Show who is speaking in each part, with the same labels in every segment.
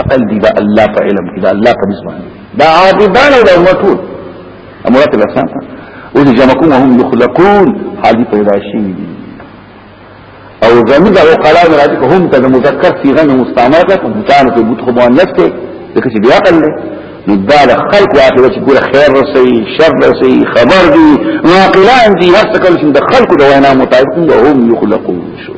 Speaker 1: عقل دی دا الله په علم کې دا الله په نسبت دا عابدان أو امتون امرات الاسان أو دي جمعكم وهم يخلقون. حالي پیدا شي دي أو زمین دا وقلا مراد هم ته مذکر صيغه مستعمله ده مكان په بوت خو مؤنث ته دغه چې عقل خلق واخره چې ګوره خیر رسي شر رسي خبر دي. واقلان دي هر څه کله چې د خلق د وینا مطابق هم يخلقون. شو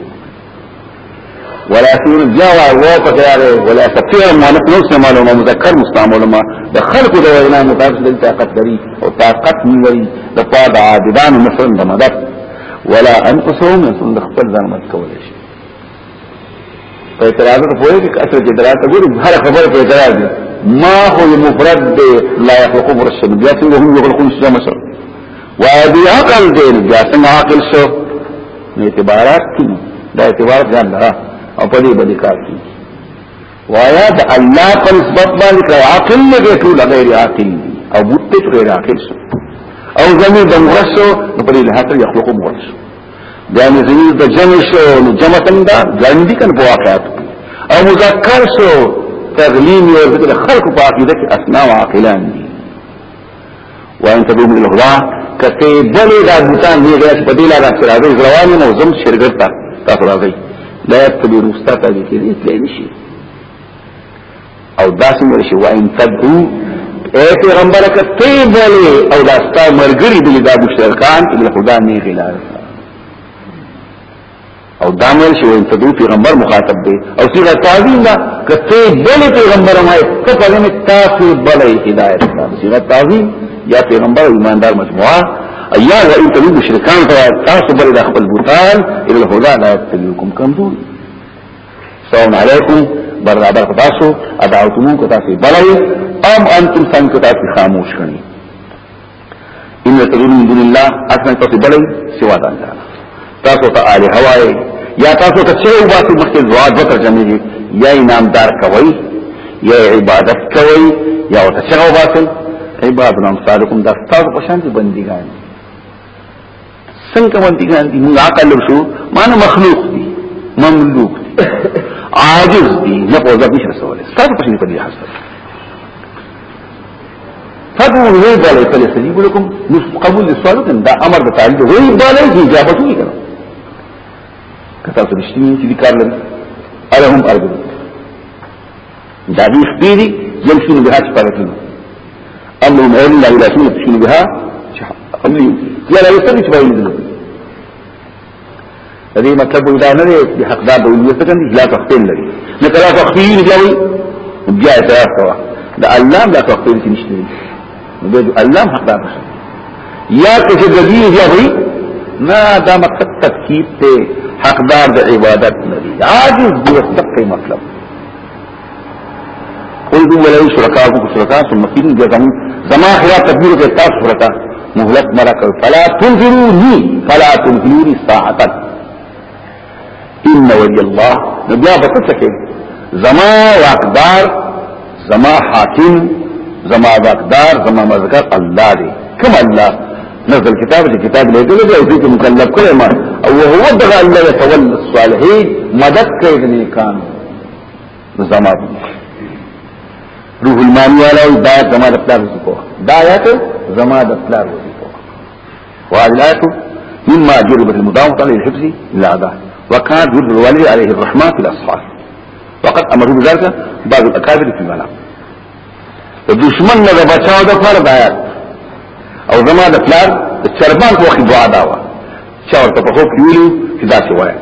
Speaker 1: ولا سين جوا و پکاره ولا تفسير مؤنث نفس معلومه مذکر مستعمل ما د خلق د وینا مطابق د طاقت لري أو طاقت نیوري د پاد عابدان مثلا د مدد ولا أنفسهم يسون د خپل ځان مت کولای شي په اعتراض په پوهه کې اثر کې هر خبره په ما هو مفرد دي لا يخلق مرشد بیا څنګه هم يخلقون شيئا مثلا وادي عقل دي بیا څنګه عقل شو اعتبارات کی دا اعتبار ځان لرا او په دې باندې کار کوي وایا د الله په نسبت باندې کړه عاقل نه ټول غیر عاقل او بوت غیر عاقل شو او زمين د مرشو نو په دې له هڅه يخلق مرشو بیا نه زمين د جمع شو نو جمع څنګه ګاندي کنه په واقعات۔ او مذکر شو تغلیم یو ذکر خلق په عقیده کې اسماء عاقلان دي وان تدوم الى الهدى کته بلې دا بوتان دی چې په دې لاره سره راځي روانه نو زم شرکت تاسو راځي لا يتبع رستا تابع کېدی تللی نشي او داسې مرشي وان تدعو اے پیغمبر کته بوله او داستا مرګري بلی دا مشرکان ابن خدا نه غلار او دا مرشي وان تدعو پیغمبر مخاطب دی او سیغه تعظیم دا کته بوله پیغمبر ما کفر نه تاسو بله هدایت دا سیغه تعظیم یا پیغمبر ایماندار مجموعه ایا و ان تلو مشرکان ته تاسو بل د خپل بوتان الى الهدى لا تبيكم کمزور سواء علیکم برابر تاسو ادعوتمون کو تاسو بلای ام انتم څنګه تاسو خاموش کړي ان تدعون من دون الله اصلا تاسو بلای سوا د الله تاسو ته اله هوای یا تاسو ته څه واسي مخکې وکړ جمعي یا انعامدار کوي یا عبادت کوي یا واسي عبادت نام صالحکم دا تاسو په شان دي بندګان څنګه بندګان دي موږ عقل شو معنی مخلوق دي مملوک دي عاجز دي نه په ځای نشي رسوله تاسو په شان په دې حساب فدو وی بالای کله سلیب لكم قبول السؤال دا أمر د تعالی وی بالای کی اجابت وی کړه کته څه رښتینی چې کار لري الهم ارجو دا دې سپیری يمشون بها سپارتون امرهم الا إلى سنه تشون بها امري یا له څه چې وایي دي دې مطلب دا نه دی چې حقدار دی یو څه کوي لا تخفین لري نه کلا تخفین جوي بیا اعتراف کوا دا الله لا تخفین کې نشته دې الله حقدار دی یا که د دې جوي نه دا مقصد تکیب ته. حقدار د عبادت نه دی عاجز دی حق مطلب قل دو ولا شرکاء کو شرکاء ثم قیل جزم زما خلاف تدبیر کے تاسو شرکاء مهلت مرکو فلا تنظرونی فلا تنظرونی ساعتا. إن ولی اللہ نبیا سکے زما واقدار زما حاکم زما واقدار زما مذکر الله دی. کوم الله. نزل کتاب چې کتاب لګل دی أو دې مکلف کړي ما. أو هو الله يتولى الصالحين مدد کوي د نیکان. زما. روح المانی والا دا زما پلار وظیفه دا زما د پلار وظیفه واجلات مما جربت المداومة عليه الحفظ للعداء وكان جرب الوالد عليه الرحمة في الأصحاب. وقد أمروا بذلك بعض الأكابر في المنام. دشمن نه بچاو د فرض آیات أو زما د پلان د چربان په وخت دعا دا و چې ورته په خوب ویلو چې دا څه وایي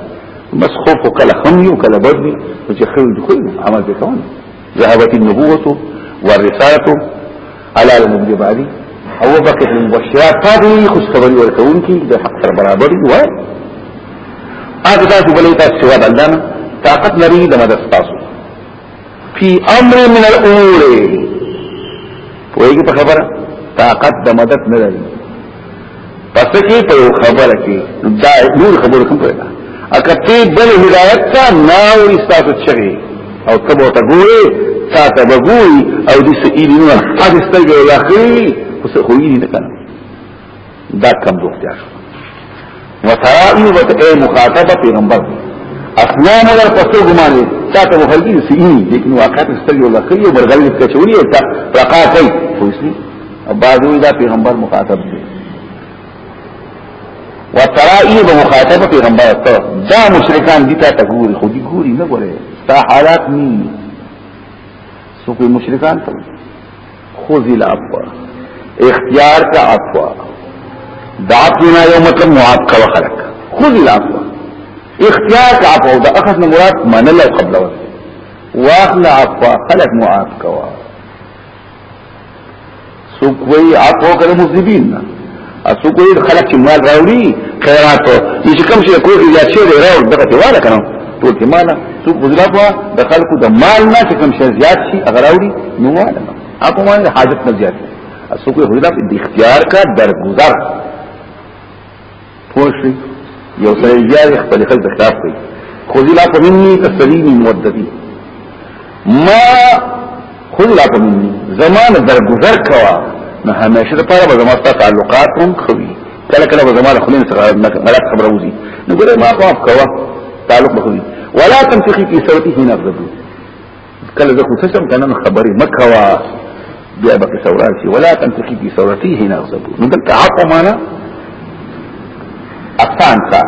Speaker 1: بس خوف کله هم یو کله بد وي چې خیر دي خو عمل به ذهبت النبوة والرسالة على بعدي. او بقت المبشرات فاضي خوش خبري ورکون کی د حق سره برابر وي. اګه تاسو بلې تاسو سوا بلدان طاقت لري د مدد تاسو فی امر من الامور. پوهیږي په خبره؟ طاقت د مدد نه لري. پس کې؟ په خبره کې. دا نور خبره کوم پیدا اکته بل هدایت کا ناو استاسو چغي او تبو ته ګوري تا ته وګوري او دې سئیل نو هغه ستګي واخی اوس خو یې نه کنه دا کم دوختیا شو. وترائي وت اے مخاطبه پیغمبر. اسنام در پسو ګمانه تا ته مخالفي سيني لیکن واقعات سترګې ولا کوي او برغلي ته چوري او تا رقا کوي خوښني او بعضوی دا پیغمبر مخاطب دي وترائي بمخاطبه پیغمبر. ته دا مشرکان دي ته ګوري. خو دي ګوري نه ګوري. تا حالات ني سو کوئی مشرکان ته. خذ العفو اختیار کا عفو دا عفونا یو مطلب معاب کا وخلق خود العفو اختیار کا عفو دا اخذ نمورات منل او قبل وزن واخل عفو خلق معاب کوا۔ سوکوی عفو کده مذنبین نا۔ سوکوی خلق چی مال راولی خیراتو یچی کم شی کوئی ایجاد شیر راول دقتی والا کنو ټول کې مانا څوک وزلافه د خلکو د مال نه چې کوم شی زیات شي اگر اوري نو وانا اپو مال حاجت نه زیات اسو کوئی حجرہ پی اختیار کا درگزر پوشی یو سنجیار اختلی خلق اختلاف کئی خوزی لاکو منی تسلیمی مودتی. ما خوزی لاکو منی زمان درگزر کوا. نه همیشه دا پارا با زمان تا تعلقات هم خوی. کله کله به زمان خلین سره غلط خبر وزي نو ګره ما خو کوا. تعلق بخوي ولا تنفخي في سوته نفذ کله زه خو څه څنګه خبري مکوا. بیا به سورات شي ولا تنفقي في صوتي هنا غضب نو دلته عفو معنا. افان کا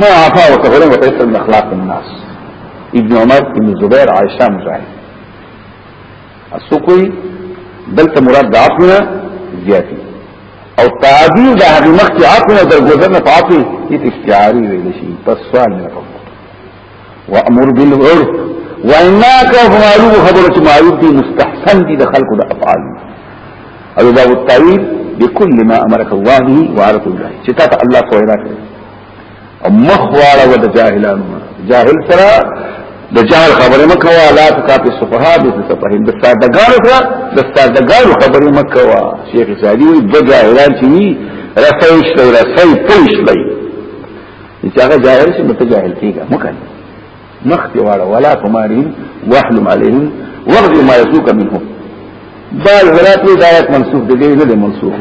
Speaker 1: ما عفا وتغرم وتيسر من أخلاق الناس. ابن عمر ابن زبير عائشة مجاهد. السوقي دلته مراد عفونا زیاتی أو تعبیر دا هغه مخکې عقل أو درګوزر نه پاتې هیڅ استعاری ویل شي پس سوال نه کوم وامر بالعرف وانك فمعلوم خبرة معروف دي مستحسن دي د خلقو د افعال. او دا التعویل بكل ما امرك الله به وعرف الله چې تا الله سوال کړی او مخواړه ود جاهلانو جاهل سره د جهل خبره مکوا لا تکافي الصفحاء بسفهم د سادهګانو سره د سادهګانو خبره مکوا شیخ سعدي وي دغه اعلان چی رسول شي رسول پوش لای چې هغه جاهل شي مت جاهل کیږي مکن مختی واړه. ولا تمارهم واحلم عليهم ورد ما يسوك منهم بعد حالات وی دایت منسوخ دی دی نه منسوخ.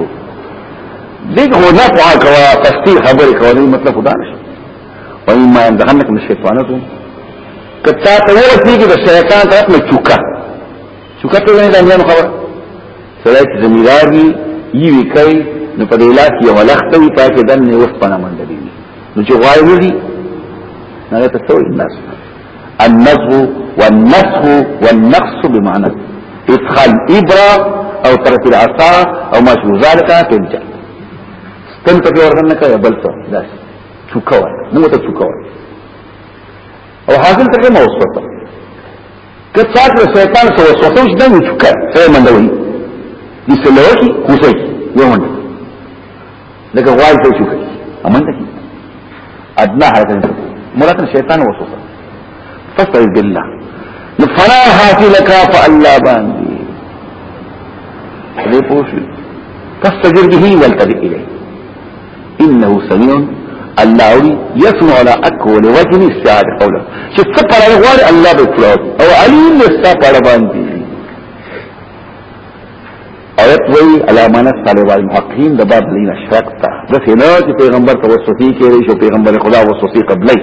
Speaker 1: دیک هو نه پوا کوا تفتی خبر کوا دی مطلب خدا نشه و ما يندهنك من الشيطانته کتا ته ورسیږي د شیطان طرف نه چوکا چوکا ته نه دنه خبر. سره چې زمیداری یی وی کوي نو په دې لاس یو لخت وی پاتې دنه وس پنه منډلی نو چې غوایو دی نه ته څو الناس. النزغ والنسخ والنقص بمعنى إدخال إبرة أو طرف العصا أو ما شو ذلك تنجا ستن ته ورنه کوي بل څه داس چوکا أو حاصل ته ما وسوسه که څاګه شیطان سره وسوسه وش دمو چکا سره مندوي دي سلوکی کوسي یو مند لکه غوای ته چکا امن ته ادنا حرکت وسوسه فاستعذ بالله. فلا حاصل لك فالله باندې دې پوښي فاستجر به والتبع إليه. إنه سميع الله اوري يسمع على اكل وجه السعادة قولا چې څه پر غوړ الله به کړو أو عليم لستا پر باندې آیت وی علامانه صالح والمحققین د باب لین اشرکتا د چې پیغمبر توسطی کړي شو پیغمبر خدا وسطی قبلی.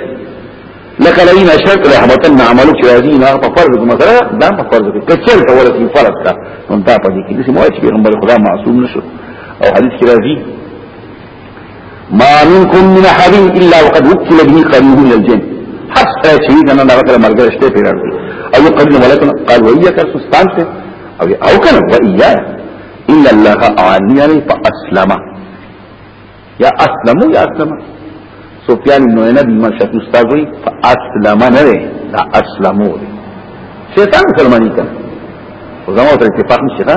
Speaker 1: لك لین اشرک رحمتن عملو چې راځي نه په فرض مثلا. دا په فرض کې کچل ته ورته فرض کا نو دا په دې کې چې مو چې پیغمبر خدا معصوم نشو أو حدیث کې راځي ما منكم من أحد إلا وقد وكل به قريب من الجن. حتى شهيد أن الله تعالى مرګ شته پیرا أو قبل ملکنا قال وإياك سستان سے أو أو كان وإياك الا الله أعاني عليه فأسلم. يا أسلم يا أسلم. سفيان بن عيينة بن مرشد استاد وي فاسلم نه دا اسلمو شیطان مسلمانی کنا زمو تر اتفاق نشي ښا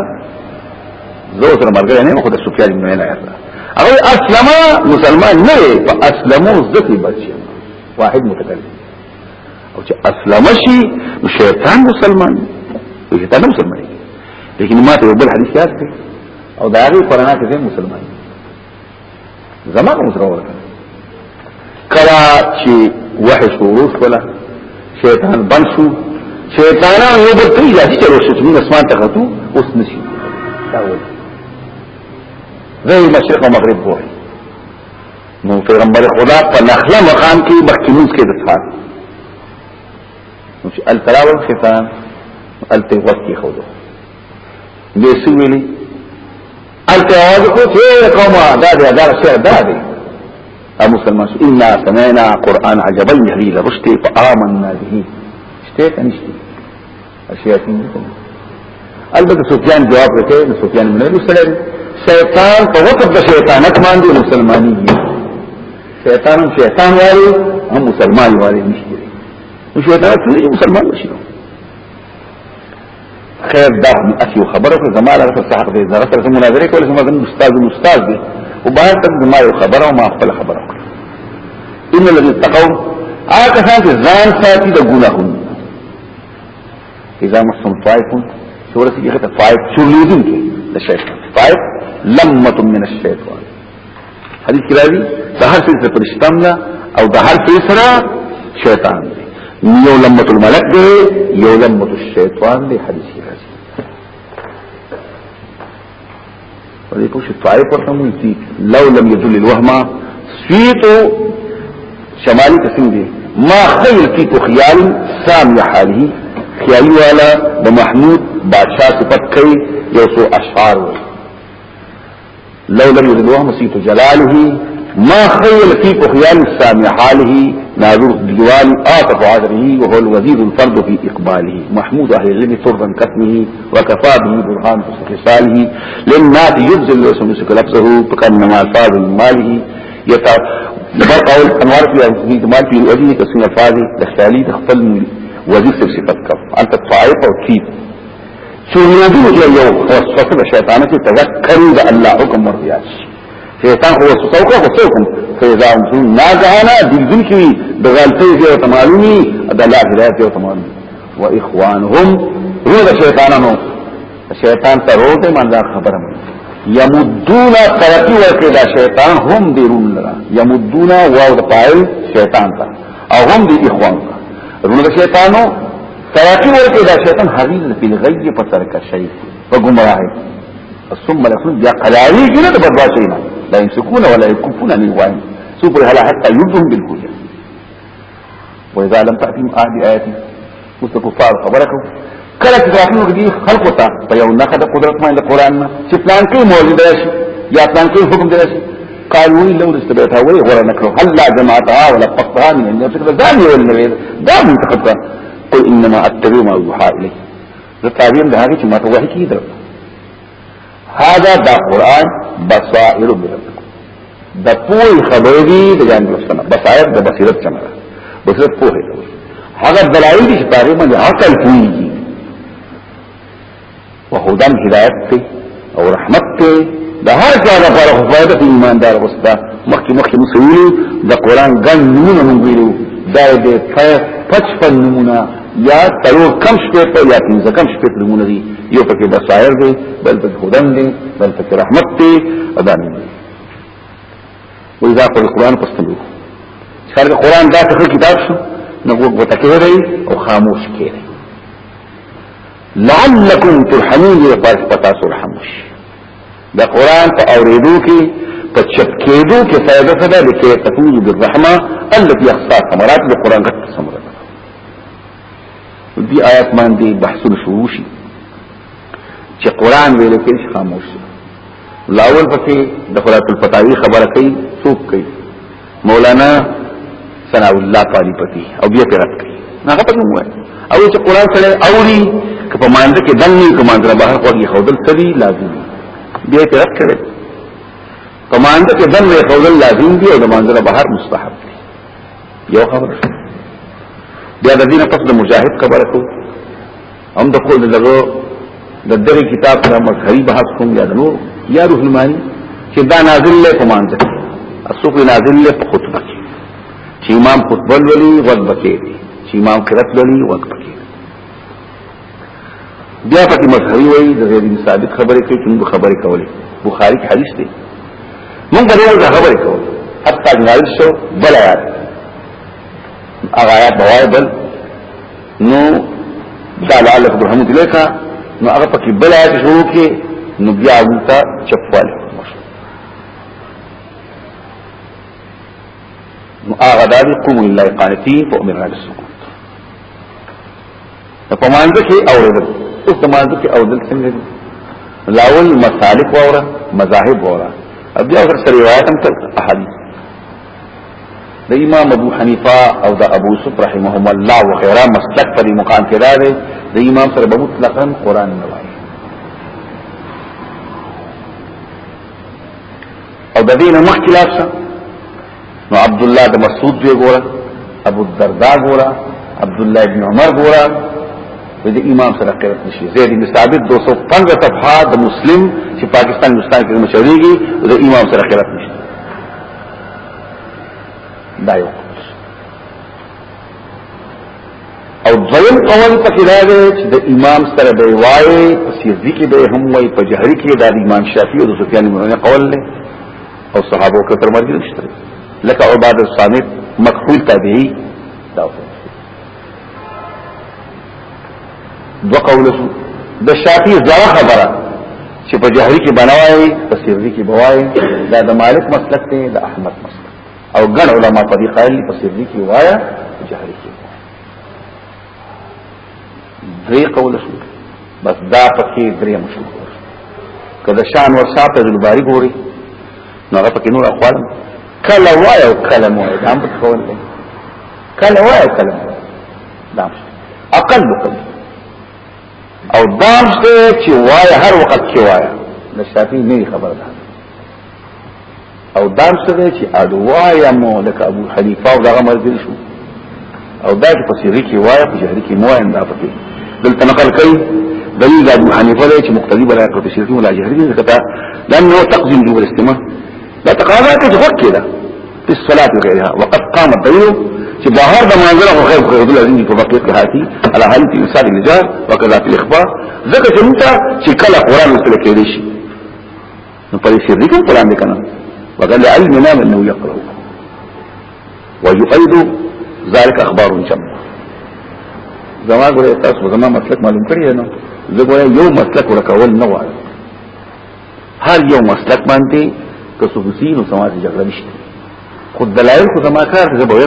Speaker 1: زو تر مرګ نه خو د سفيان بن عيينة أو اسلم مسلمان نه په اسلمو ذکی بچي واحد متکلم. أو چې اسلم شي شیطان مسلمان. شیطان مسلمان لیکن ما ته بل حدیث یاد دی أو دا غي قرآن کې مسلمان زمانه مسلمان کلا چې وحي شروع ولا. شیطان بند شو شیطانان یو بل کوي چې چلو شو چې أسمان ته غتو اوس نشي دا وایي زي مشرق أو مغرب وایي نو پیغمبر خدا په نخلة مقام کې مخکینوس کې دفات نو چې التراو شیطان التغوت کې خودو. دې سویلي. التراو کو چې قومه دا دا دا شعر دا دی مسلمان؟ ان سمعنا قرآن عجبا يهدي لرشد فآمنا به. شته کنيشتي الشياطين دي البته سفيان جواب ورکړي سفيان بن ابي سلام شیطان په وخت د شیطانت باندې مسلمانۍ شیطان والی هم مسلمان والی نشته نو شیطان ټول مسلمان نشي خیر دا اسی خبره زماله رسول صاحب دې زره سره مناظره کول چې زموږ استاد استاد دي. او باید تک زما یو خبره او ما خپل خبره ان الذين اتقوا هغه څنګه چې ځان ساتي د ګناهونو اذا مسهم طائف سورة کې ته طائف شلودون کې د شیطان طائف لمه من الشیطان حدیث کې راځي د هر څه سره پرشتامنا او د هر څه سره شیطان دی یو لمه الملک دی یو لمه الشیطان دی حدیث کې راځي ولې په شفای پر هم دي لو لم يدل الوهم سويتو شمالي قسم دي ما خير فيك خيال سامي حاله. خیالی والا د محمود بادشاہ صفت کوي یو سو اشعار وي لو لم يدل الوهم سيت جلاله ما خيل في خيال السامع حاله ناظر ديوان آتف عذره وهو الوزير الفرد في إقباله. محمود أهل العلم فرضا كتمه وكفى به برهان خصاله. للناس يبذل ويسمسك لفظه فكأنما الفاظ من ماله. يتا لبر قول أنوار في مال في الوزير كسين الفاظ دخلالي دخل وزير صفت كف. أنت طائف أو كيف؟ شوريدو يو وصفة شيطانة تذكروا الله حكم مرضيات شیطان خو وسوسه وکړه خو څوک فیضا هم ناګهانه دلدل کی د غلطۍ دې ته معلومي د الله هدایت دې ته معلومي. و اخوانهم روح شیطانانو. شیطان ته روح ته منځه خبره مې یمدونا ترقی ورکړه دا شیطان هم دې رون لرا یمدونا واو د پایل شیطان ته. او هم دې اخوان روح شیطانو ترقی ورکړه دا شیطان حویل په غیب پر سرکشی په گمراهی ثم لكم بیا قلاوی کې نه بدوا شي نه لا يمسكون ولا يكفون عن الوعي سوبر هلا حتى يردهم بالهجة وإذا لم تأتهم آدي آياتي مستكفار خبركم کله چې تاسو دې خلقو ته په یو نخد قدرت باندې قرآن چې پلان کې موجود راشي یا لو استبيتها وي غير نكره هل لا جماعتها ولا قطها من ان فكره ذاني والنبي دا منتخب قل إنما أتبع ما يوحى إلي. ذا تعبير ده هغه چې ما ته کیدل هذا دا قرآن بصائر بربکم دا پوئی خبری دا جانب رسلم بصائر دا بصیرت چمرا بصیرت پوئی دا هغه دلایل دي چې پاره باندې عقل پوي او هدن هدایت ته او رحمت ته د هر چا لپاره فائدہ ایماندار وستا مخکې مخکې مسویل د قران ګن نمونه مونږ ویلو دا د 55 نمونه یا تلور کم شپیتا یا پینزا کم شپیتا نمونه دی یو پکې بصائر دی بل پکې هدن دی بل پکې رحمت دی اذان دی. و اذا قل القرآن فاستمعوا خارج قرآن دا څه کتاب شو نو وګ دی او خاموش کړي لعلکم ترحمون پس پتا سو رحموش. دا قرآن په اوریدو کې په چپ کېدو کې فائدہ ده؟ لکه تفوز بالرحمه التي اخصا ثمرات القرآن غت ثمرات دي آیات باندې بحثونه شروع شي. چې قران ویل کې خاموش لاول پکې د خلاص الفتاوی خبره کوي څوک کوي؟ مولانا ثنا الله پالی پتی او بیا پیرات کوي. هغه پکې وایي او چې قران سره اوري که په مانځ کې دنګي کومه بهر کوي خودل سړي لازم بیا پیرات کوي مانځ کې دنګي خودل لازم دي او د مانځ بهر مستحب دي یو خبر بیا د دینه پس د مجاهد خبره کوي هم د خپل دغه د دغه کتاب سره مذهبي بحث کوم یا نور یا روح المانی چې دا نازل له کومان ځه اسوق نازل له خطبه کې. چې امام خطبه ولي غوږ بکې چې امام قرات ولي غوږ بکې بیا پکې مذهبي وایي د غیر ثابت خبره کوي چې خبره کولې. بخاری کې حدیث دی. مونږ به خبره کوو حتی جنال شو بل آیات هغه آیات بوای بل نو دا لعلك برهمت لك نو هغه پکې بل آیت شروع کې نو بیا وتا چپواله نو هغه دادی قوم لله قانتين فأمرنا بالسكوت په مانځ کې اوریدل اوس د مانځ کې اوریدل څنګه لاول مسالک وره مذاهب وره بیا ور سره روایت هم تل احادیث د امام ابو حنیفه أو د ابو یوسف رحمهم الله وغيرها مسلک په مقام کې دی. د امام سره به مطلقاً قرآن نه وایي. أو د دین مخکلاف نو عبد الله د مسعود دی ګوره ابو الدرداء ګوره عبد الله ابن عمر ګوره. د امام سره قرات نشي. زید بن ثابت 215 صفحات د مسلم چې پاکستان هندستان کې مشهوريږي د امام سره قرات نشي دا یو او دویم قول پکې دا دی چې د امام سره به وایي سیدی کې به هم وایي په جهري کې د امام شافعي او د سفیان بن قول له او صحابه کې تر مرګ نشته لکه عباد الصامت مکحول تابعی. دا دو قول شو. د شافعي زړه خبره چې په جهري کې بنوي په سیدی کې بوایي دا د مالک مسلک دی د احمد مسلک او ګڼ علما په دې قایل په سري کې وایا جهري کې. درې قول شو بس دا پکې درې مشهور کله شان ور شاته د باری ګوري نو هغه پکې نور اقوال کله وای او کله مو دا هم کول دي کله وای او کله دا اقل کل او دام چې وای هر وخت کې وای د شافعي نه خبر ده او دام سره چې ادوایا مو لکه ابو حنیفه او دغه مرګ شو. او دا چې په سری کې وایي په جهري کې مو انده پکې. دلته نقل کوي دلیل ابو حنیفه دی چې مقتدی بلا په سری ولا جهري دي کته لانه تقدم جو الاستماع. لا تقاضى كده كده في الصلاه وغيرها وقد قام الدليل چې بهر د منزله خو خیر خیر دل عظیم په بقیت کې هاتي على حالت انسان النجار وكذا في الاخبار. ذکر چې انت چې کله قران مستل کې دي شي. نو په سری کې قران دې کنه وقال لعلمنا إنه يقرأ. ويؤيد ذلك أخبار جمع زما ګوره تاسو زما مسلک معلوم کړی نو زه ګوره یو مسلک ورکول نه وایم هر یو مسلک باندې که سوسي نو سماجي جګړه نشته خود دلائل خو زما کار زه به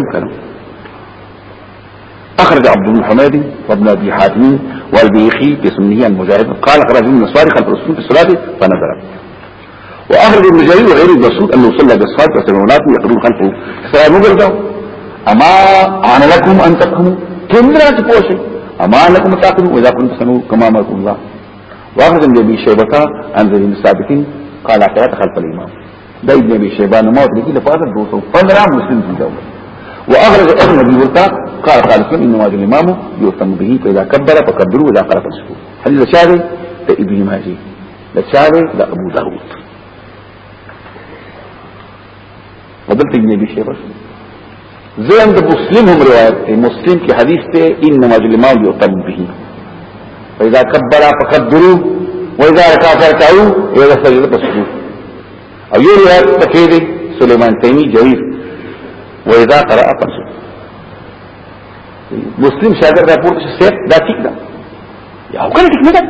Speaker 1: أخرج عبد حميد وابن أبي حاتم والبيخي سنه المجاهد قال خرج من الصارخ الرسول في الصلاة فنزل واخرج ابن جرير وغير المسعود انه صلى بالصلاة وسلمونات يقرون خلفه. سلام وګرځاو أما أنا لكم أن تقوموا كمرا تپوشي أما لكم تقوموا واذا كنتم تسنوا كما أمركم الله. وأخرج ابن ابي شيبة عن زيد بن ثابت قال قرات خلف الإمام. ده ابن ابي شيبان موت لكي لفاظ 215 مسلم في الجوله وأخرج ابن ابي ورقه قال إن واجب الإمام يؤتم به فإذا كبر فكبروا وإذا قرأ فاسكتوا حديث شاذ ده ابن ماجه. ده شاذ ده ابو داود. ودلت ابن ابي شيبه زين ده مسلم هم روایت ته مسلم کی حدیث ته إنما الامام يؤتم به. فاذا كبر فكبروا وإذا ركع فركعوا واذا سجد فسجدوا أو یو روایت پکې دی سليمان تیمی جویر وإذا قرأ فسجد مسلم شاګرد راپورته شي دا ټیک ده؟ یا وکړه ټیک نه ده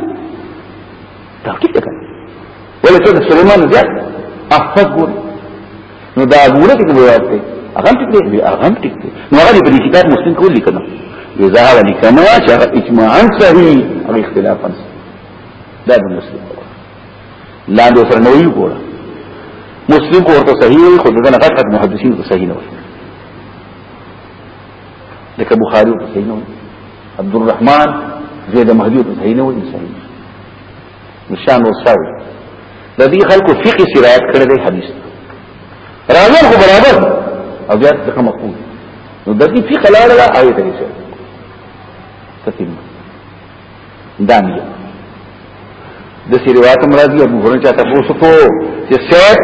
Speaker 1: دا ټیک ده؟ ولا څه سليمان زیات احفظ ګور نو دا ګوره کې روایت دی هغه ټیک دی؟ هغه ټیک دی. نو هغه په کتاب مسلم کې ولیکل اذا هذا لكما شرع اجماعا صحيح او اختلافا دا د مسلم لاندې سره نوې ګوره مسلم کو ورته صحیح خو دغه غټ محدثین ته صحیح نه وي لکه بخاری ته صحیح نه وي عبد الرحمن زید مهدی ته صحیح نه وي صحیح نشان وساوي د دې خلکو فقه سرایت کړی دی حدیث راځي خو برابر. او بیا څه مقبول نو د دې فقه لاړه لا آیت یې څه؟ تتم دامیا د سی روایت مرادی ابو هريره چاته پوښتنه کو چې سید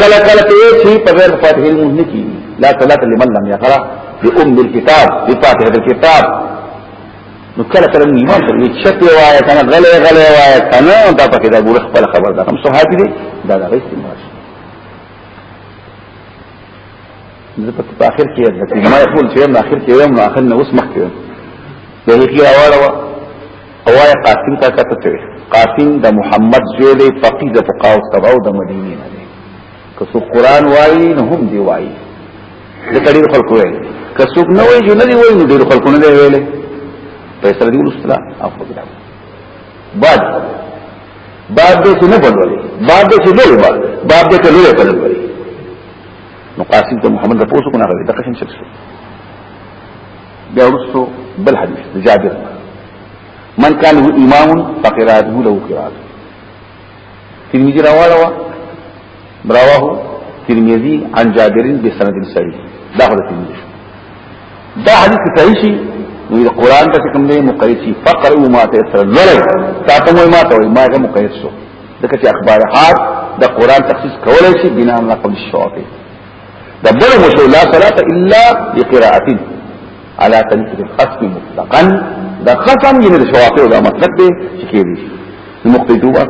Speaker 1: کله کله ته چې په غیر فاتحه المؤمن کی لا صلاه لمن لم يقرا بام الكتاب بفاتحه الكتاب نو کله کله ایمان ته چې وایي کنه غلې غلې وایي کنه دا پکې دا ګور خپل خبر ده. هم صحابي دي دا دا استعمال زه په اخر کې د ما یقول چې نو اخر کې یم نو اخر نو اوس مخ کې ده هیڅ اواله اوایا قاسم تا کته قاسم د محمد زوی دی فقيه د فقاو سباو د مدینه نه دی که څو قران وایي نو هم دی وایي د کډیر خلکو وایي که څوک نه وایي نه دی وایي نو ډیر خلکو نه دی ویلې فیصله دی ولستلا او خدای بعد بعد دې نه بلولې بعد دې څه لولې بعد دې څه لولې بلولې نو قاسم ته محمد د پوسو کنه غوړي دغه څنګه شو؟ بیا ورسو بل حدیث جابر. من كان له إمام فقراته له قراءة. ترمذي رواه رواه. ترمذي عن جابر بسند صحيح. دا هو ترمذي دا حدیث صحیح شي نو قرآن ته کوم دی مقید فقر أو ما ته سره لړ تاسو مو ما ته ما مقید چې اخبارات د قرآن تخصیص کولای شي. بنا علی قول الشواطئ دا بل مشو لا صلاة إلا بقراءة. على طريقة الخصم مطلقا. دا خصم یې د شواطئ دا مطلب دی چې کېږي مقتدوا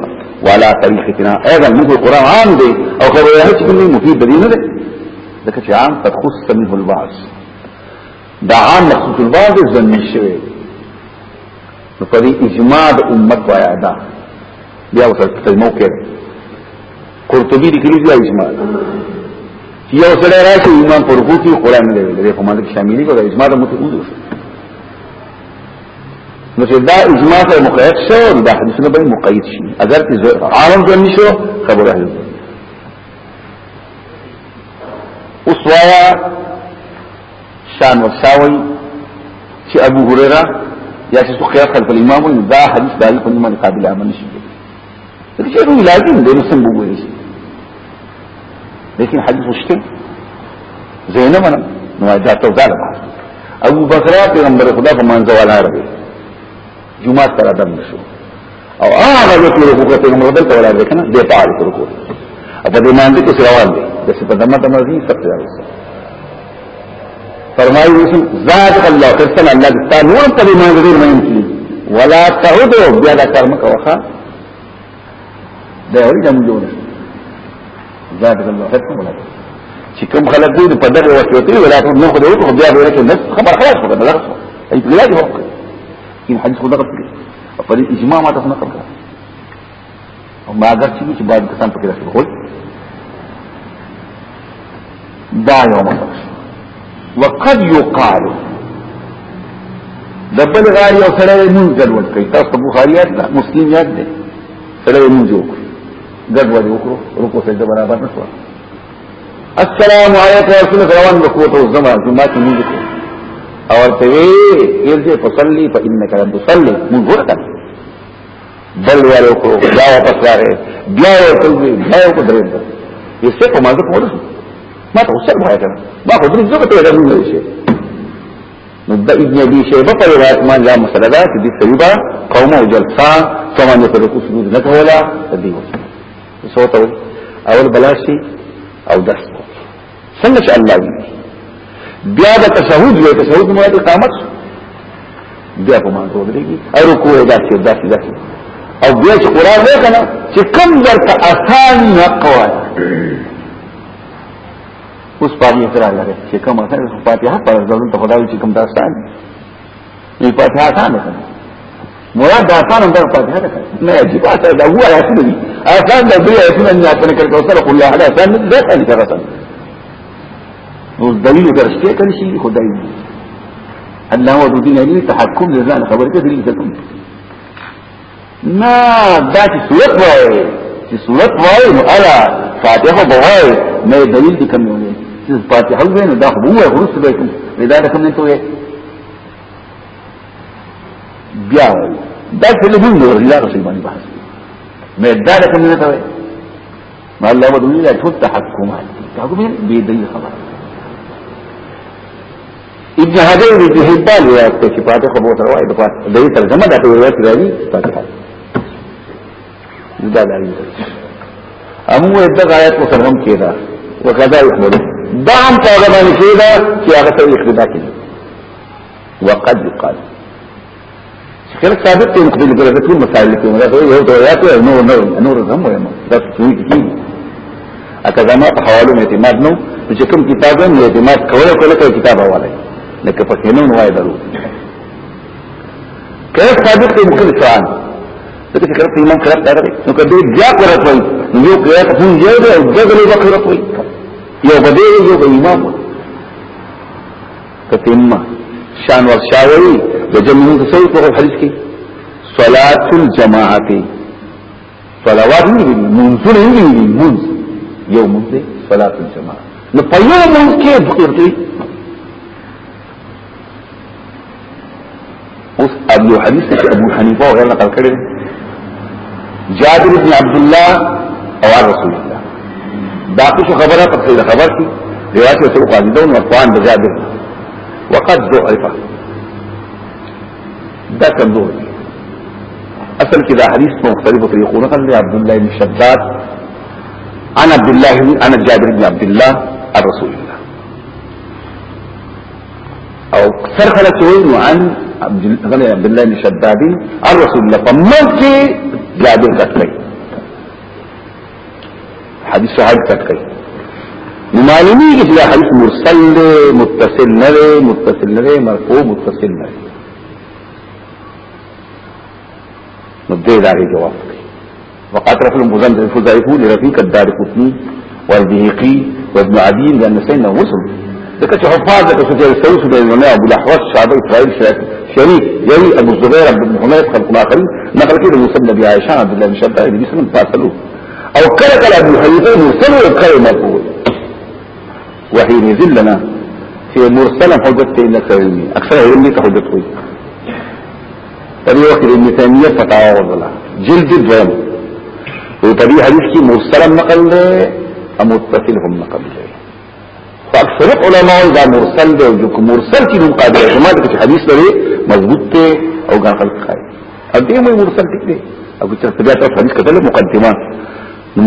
Speaker 1: ولا طريقتنا. أيضا من القرآن عام دی أو کومه مفید دی نه ده لکه چې عام تخص منه البعض. دا عام مخصوص البعض زمین شوی نو په إجماع د امت وایا دا بیا وسه تجمع کړي قرطبي لیکلي دی إجماع. یو سره راشي ایمان پر کوتي قرآن دی د په مانده شاملې کو د اجماع د متعود نو چې دا اجماع سره مقید شو دا حدیثونه به مقید شي. اگر چې عالم ځنی شو خبره ده اوس وایا شان وساوي چې ابو هريره یا چې څو قياس خلف الامام دا حدیث په نیمه قابل عمل نشي دغه چې نو لازم دی نو څنګه وایي حدیث مشکل. زینب أنا نو دا ته دا ابو بکر پیغمبر خدا په منځ والا راغی جمعه سره دم شو. أو هغه د پیرو کو پیغمبر دل ته ولاړ کنه دې پاړ کړو کو په دې باندې کې روان دي د څه په دمه دمه دي؟ سخت راوځي فرمایي وسم ذات الله قسم الله تعالی نور دې باندې غیر مهم کی ولا تعودوا بیا دا کار مکه وخا دا وی دم جوړ ذات الله قسم ولا چې کوم خلک دې په دغه وتی ولا ته نو خو دې بیا به راځي خبر خلاص کړه دا أي بلاد وقت أن حدیث خدا غفل په دې إجماع ما تاسو نه کړل أو ما اگر چې بعد کسان پکې راځي دا یو مطلب وقد يقال. دبل غاری أو سره ګډوډ کوي تاسو بخاریات نه مسلم یاد دي سره مونږ وکړو ګډوډ وکړو رکو سجده برابر نشو. السلام علیکم ورحمۃ اللہ روان وکړو زما جمعه کې مونږ کو او ته وی ارجه فصلی فانك لم تصلي مونږ ورته بل ویل وکړو بیا واپس راغی. بیا ورته بیا ورته درېږي یې څه کومه ده په ما ته وسل وای کنه ما خو درې زګه ته راغلی شي. نو د ابن ابي شيبه په روایت ما لا مسله ده چې د سيبا قوم او جلسه ثمان ته د سجود نه کولا دې وسوته اول بلاشي او درس څنګه چې الله وي. بیا د تشهود وي تشهود مو د اقامت بیا په مان ورو دیږي او رکوع داسې داسې داسې. او بیا چې قران وکنه چې کم درته آسان نه قواعد اوس پاره اعتراض لري چې کوم اثر فاتحه پر ځول ته خدای چې کوم داستان نه فاتحه آسان ده؟ مراد دا آسان هم د فاتحه ده نه؟ عجیب اثر دا هو آیات دي آسان ده دوی آیات نه نه کنه کړه سره کله هدا آسان نه ده څنګه کړه نو دلیل درشته کړي شي خدای الله هو دین علی تحکم لزان خبر کې دلیل ته نه دا چې صورت وایي چې صورت وایي نو الا فاتحه بوای نه دلیل دي کوم نه چې فاتحه وې نو دا خو وې ورسره به کوم دا د کوم نه ته بیا دا څه له موږ لا رسول باندې بحث مې دا لکه مینه ته وای ما الله ودونی لا ټول تحکمات تاسو به بي دي خبر ابن حجر دې هیبال یا چې پاتې خبر تر وای د پات دې ترجمه دا ته ورته راځي پاتې دا دایي امو دې غایت مسلم کېدا وکذا يحمل دا هم په غوړه کېدا چې هغه ته اقتدا کوي وقد يقال خلق ثابت ته مخبل کړه ټول مسائل کې موږ یو ته یا ته نور نور نور زم وایم دا څه کی اګه زما په حوالو اعتماد نو چې کوم کتاب نه اعتماد کوله کوله کوي کتاب حواله لکه په کینو نو وای درو کله ثابت ته مخبل قرآن ځکه چې کله ایمان خراب راغی نو کله بیا قرأت وای نو یو قرات هم یو دی أو دغه له قرات وای یو بده یو ایمان کته شان ورشاوي د وجمعون تصوی کو حدیث کی صلاة الجماعت صلوات نہیں دی منزل نہیں دی منز یو منز دی صلاة الجماعت نو پیو منز کی بخیرتی اس ابو حدیث سے ابو حنیفہ وغیر نقل کرے جابر بن عبداللہ اور رسول اللہ باقی شو خبرہ پر خبر کی روایت سے قاضی دون وطوان بجابر وقد ضعفه دا کمزور دی أصل حدیث په مختلفو طریقو نقل دی عبد الله بن شداد. عن عبد الله عن جابر بن عبد الله الرسول الله. أو وینو عن عبد الله بن شداد عن رسول الله. فمن کې جابر کټ حدیث صحابي کړي معلومی دا حدیث مرسل متصل نه متصل نه مرفوع متصل نه نو دې جواب. کوي وقد رفل المزمد الفزائفون لرفيق الدار قطني والبهقي وابن عدي لأن سيدنا وصل. لك حفاظ لك سجل السوس بن المناء أبو الأحوص شعب إسرائيل شريك يلي أبو الزبير عبد المحمد خلق الآخرين. نقل كده مسلم بعائشة عبد الله بن صلى الله عليه وسلم أو کله کله ابو حنیفه مرسل أو کله مرفوع وحين يذلنا في مرسل حجت أكثر علمي أكثر علمي كحجت کوي په یو وخت ابن تیمیه فتاوا وضلا جلد دوم او په دې حدیث کې مرسل نقل له او متصل هم نقل له. فاکثر علماء دا مرسل دی او جو مرسل کې نوم قابل اعتماد کې حدیث لري مضبوط ته او ګان خلق خای او دې مې مرسل ټیک دی او چې په دې حدیث کتل مقدمه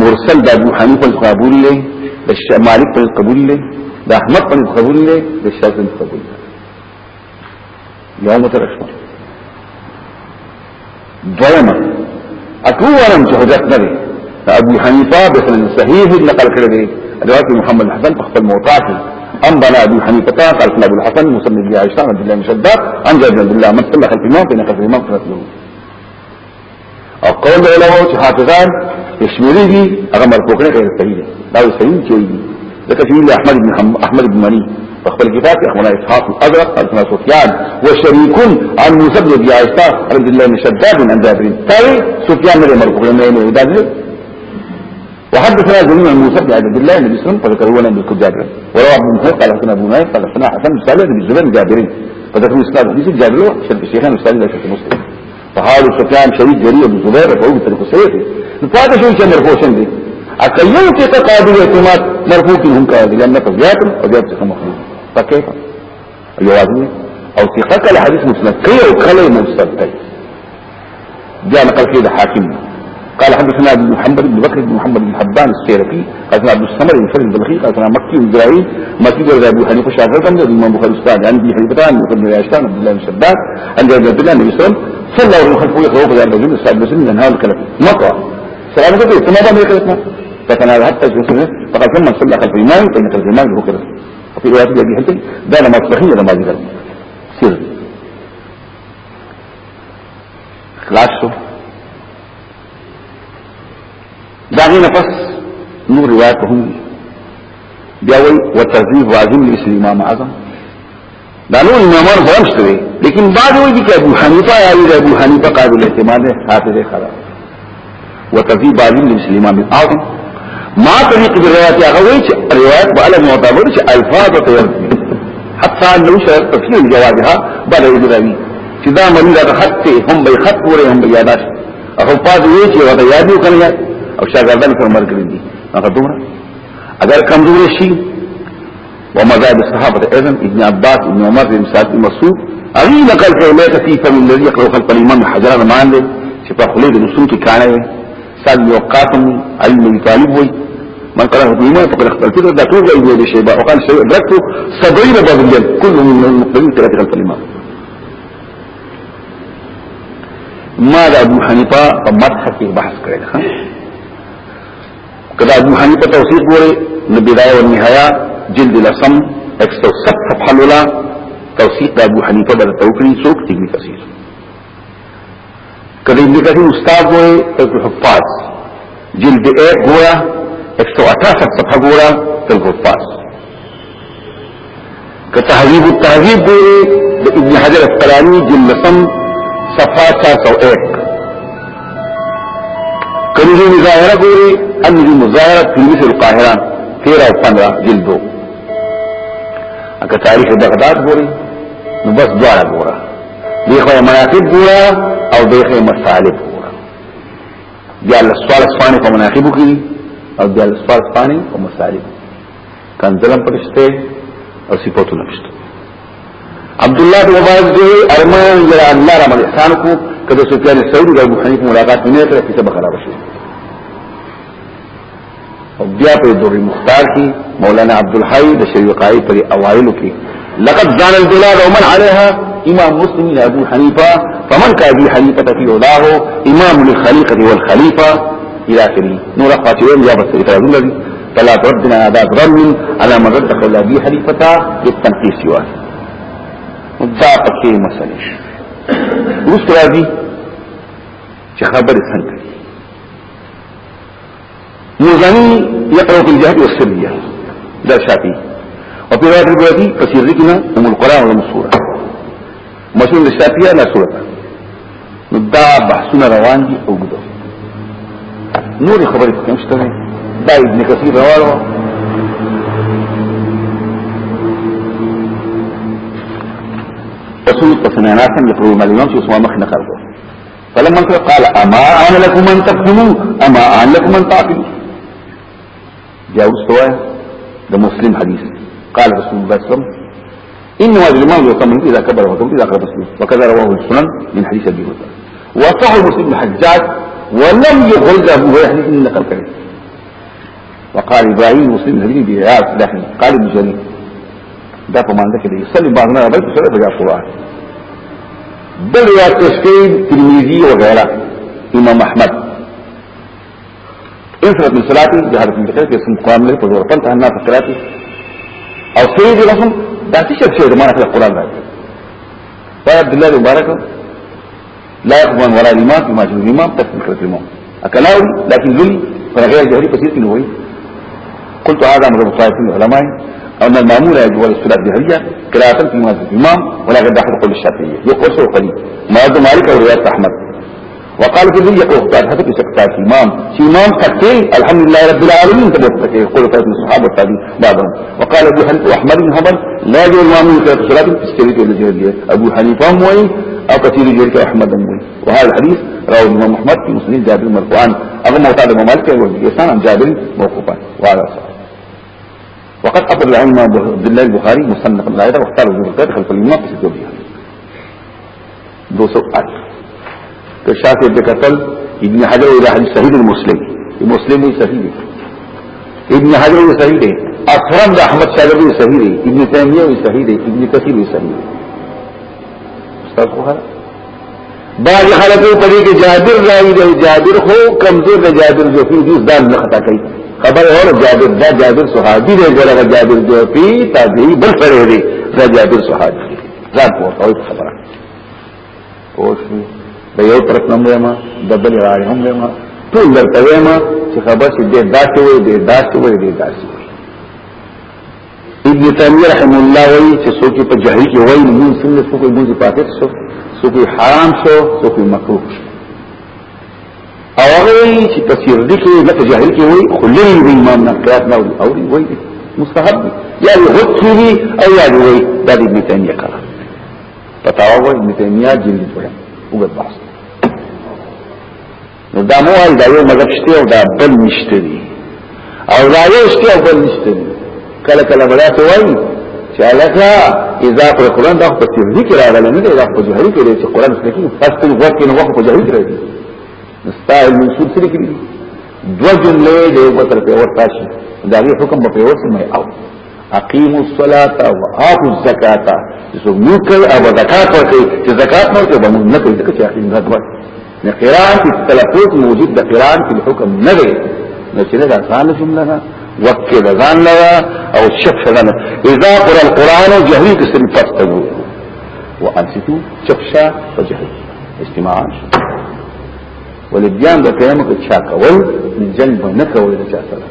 Speaker 1: مرسل د ابو حنیفه قبول له د مالک په قبول له د احمد په قبول له د شافعي په قبول له. یو مترشمه دویمه اټولم چې حجت نه دی ابو حنیفه بسند صحیح نقل کړی دی روایت محمد حسن په خپل موطا کې أم بنا أبو حنیفه قال أبو الحسن مسلم بن عائشه رضي الله شداد. عن جابر بن الله من خلف الامام بين خلف الامام فرسله أو قول علماء چې حافظان کشمیری دي هغه مرفوع کړي غیر صحیح دي دا صحیح چي دي چې احمد بن أحمد بن منی فخبر كتاب أخونا إسحاق الأزرق اخونا سفيان وشريك عن موسى بن عائشه عبد الله بن شداد عن جابر. تاوي سفيان من مرفوع من وداد وحدثنا جميع موسى بن عبد الله بن مسلم فذكر هو نبي جابر وروى ابن مسعود قال حدثنا أبو نايف قال حدثنا حسن بن صالح بن زبير جابرين فذكر إسناد حديث جابر شد الشيخان أستاذ مسلم. فحال سفيان شريك جرير بن زبير فهو بطريق السيف فهذا شو يسمى مرفوع شندي اكيو کې تقابل اعتماد مرفوع کې هم قاعدة لأن فزيات وزيات څخه مخلوق. فكيف يوازن أو ثقه کله حدیث مسند کله مسند کوي جاء نقل كده حاكم قال حدثنا ابن محمد بن بكر بن محمد بن حبان السيرفي قال عبد الصمد بن فرد البلخي قال مكي بن زراعي مكي بن ابي حنيفه شافعي الامام البخاري أستاذ عن ابي حنيفه عن ابن عائشه عبد الله بن شداد عن جابر بن الله عليه وسلم صلى الله وسلم يقرأ في الرجل السعد بن سلم هذا الكلام مطر سلامة كده ثم ما يكلمنا فتنال حتى جسمه فقد ثم صلى خلف الإمام فإن خلف الإمام هو كده وفي رواية الذي حتى ده لما تصحيح لما ذكر سر. خلاص داغي نفس نور رواياتهم بيوي وترتيب واجب لإسلام امام أعظم. دا نور امامان فرمشت لیکن بعد کہ أبو حنیفہ یا أبو حنیفہ قابل اعتماد ہے حافظ خراب وترتيب واجب لإسلام امام اعظم ما طريق بالروايات اغوي روايات بألا معتبر الفاظ وتيرتيب حتى لو شرط تفسير جوازها؟ بلا ادراوي چې دا منی دا خط هم به خط پورې هم به یاداش او پاد وی چې ودا یادو کړی او شاګردان سره مرګ دي هغه دومره اگر کمزور شي ومذاهب الصحابه ايضا ابن عباس ابن عمر بن سعد بن مسعود. اغي نقل كلمه في فم الذي يقرأ خلف الامام حجرا مان دي چې په خلې د رسول کې کانه سال یو قاسم علم طالب وي من قال بالإيمان فقد اختل الفطرة لا توجع إليه بشيبة وقال الشيء أدركته سبعين باب الجنة كل من المقبلين ثلاثة خلف الإمام. ماذا أبو حنيفة؟ مدح فيه بحث كريدة كذا أبو حنيفة توصيق بوري البداية والنهاية. جلد الأسم اكستو سب صفحة لولا توصيق أبو حنيفة. بدأ توقري سوق تجمي تسير كذا ابن كثير أستاذ بوري تلك الحفاظ جلد ايه هو 168 صفحه ګورا الغفاص که تهذیب التهذیب ګوري د ابن حجر الاسقلاني جلسم صفحه 401 کنوزی مظاهره ګوري انوزی مظاهره تلویس القاهره 13 او 15 جلدو اکه تاریخ بغداد ګوري نو بس دواړه ګورا دیخوا مناقب ګورا او دیخوا مصالب ګورا یا لسوال اسفانی په مناقبو کې او دیال سوال اسفانی کو مصالب کنزلم پرشتے او صفاتو نمشتو عبداللہ بن مبارک جو ارمان جرا اللہ رحمت احسان کو کده سفیان الثوری او ابو حنیفه ملاقات نه کړه چې سبا خراب شي. او بیا په دوري مختار کې مولانا عبد الحی د شریقای پر اوایلو کې لقد زان البلاد ومن عليها امام مسلم ابو حنیفه فمن كابي حنیفه في ولاه امام للخليقه والخليفه الى اخره نور فاتوين يا بس؟ اعتراض الذي فلا تردنا عذاب رم على من رد قول ابي حنيفه بالتنقيس سواه. دا پکې مسلې اوس راځي چې خبره څنګه مزني يقرأ في الجهاد والسرية. ده شافعي وفي رواية البيهقي فسير ذكنا أم القرآن ولا السورة. مشهور للشافعية لا سورة. دا بحثنا روان دي او قدو نور خبرې پکې مشته دا ابن کثیر رواه رسول تصنيناتا يقرؤون الإمام شو اسمه مخ نقل فلما انت قال أما أنا لكم أن تفهموا أما أنا لكم أن تعقلوا جاء استوى ده مسلم حديث. قال رسول الله صلى الله عليه وسلم هذا الإمام يطمن إذا كبر وكبر إذا قرب وكذا رواه السنن من حديث أبي هريرة. وصح مسلم الحجاج ولم يخرجه هو حديث من نقل كريم وقال إبراهيم مسلم الحديث بإعاد لكن قال ابن جرير. دا په کې دی صلی بعضنا به سره بجا قرآن بل یا تشکیل ترمذی وغیرہ إمام أحمد. انفرت من صلاتی جهر من بخیر کې اسم قرآن لري په زور فلت أنا په صلاتی أو سید رسم دا څه شي چې معنا په قرآن راځي قال عبد الله مبارك لا يقبل ولا الإمام بما جاء. الإمام تفسير الإمام. اكلاوي لكن ذل فغير جهري بسيط انه قلت هذا من طائفة العلماء أن المأمور يجب الصلاة الجهرية قراءة في مسجد الإمام ولا قد أحد قول الشافعية. يقول سوء قليل يرد مالك ورواية أحمد؟ وقال في ذي يقول اختار حسب سكتات الإمام؟ في إمام حكي الحمد لله رب العالمين. تبوت حكي يقول فاتن الصحابة والتابعين بعضهم. وقال أبو حنيفة وأحمد بن حنبل لا يجب المأمور قراءة الصلاة في السرية والجهرية أبو حنيفة موي او كثير يرجع احمد بن وهذا الحديث رواه الامام احمد في مسند جابر مرفوعا اغم معتاد مالك وجيسان عن جابر موقوفا وعلى صحيح وقد اخذ العلم عبد الله البخاري مصنفا الايضا واختار ابن القيد خلف الامام في سجود دو سو آٹھ۔ شاہ ابن قتل ابن حجر الى حدیث صحیح المسلم۔ یہ مسلم صحیح ہے۔ ابن حجر ہوئی صحیح احمد شاہ ہوئی ابن تیمیہ ہوئی ابن کثیر ہوئی صحیح ہے۔ خو بعض خلکو په دې کې جابر راوي دی جابر خو کمزور دی جابر جو فی دې ځان نه خطا کوي. خبر اور جابر دا جابر صحابي دی ګره جابر جو فی تابعی بل سره دی دا جابر صحابي ځان په توي خبره. اوس د یو طرف نوم ما د بل راړي هم ما ټول درته ما چې خبر چې دې داسې وي دې داسې وي دې داسې ابن تیمیه رحم الله وی چې څوک په جهل کې وایي موږ څنګه څوک موږ پاتې شو څوک حرام شو څوک مکروه شو. او هغه چې تفسیر دي کې لکه جاهل کې وایي خلل وی امام نه قیاس نه او وایي مستحب یا فيه او یا وایي دا ابن تیمیه کړه فتاوا ابن تیمیه جلد وایي وګت بحث نو دا مو دا یو مذهب شته او دا بل نشته دي او دا یو شته او بل نشته دي کله کله بلا ته وایي چې الکه اذا پر قرآن دا په تیر ذکر راغلی نه دی دا په جهري کې دی چې قرآن څه کوي تاسو په وخت کې نو وخت په جهري کې راځي. مستعل منصوب سره کې دو جملې د یو تر په ورته شي دا غي حکم په ور سره او اقیموا الصلاة وآتوا الزکاة. چې نو کوي او زکات ورکړي چې زکات نو کوي باندې نه کوي چې اخین غد وای نه قران کې تلفظ موجود د قران کې حکم نه دی. نو چې دا ځان جمله نه وکل ځان لرا او شک شدن. اذا قرأ القرآن جهري كسر فاستمو وانستو شکشا وجهري استماعان شو ولبيان دا قيامك چا کول جلب نه کول چا سره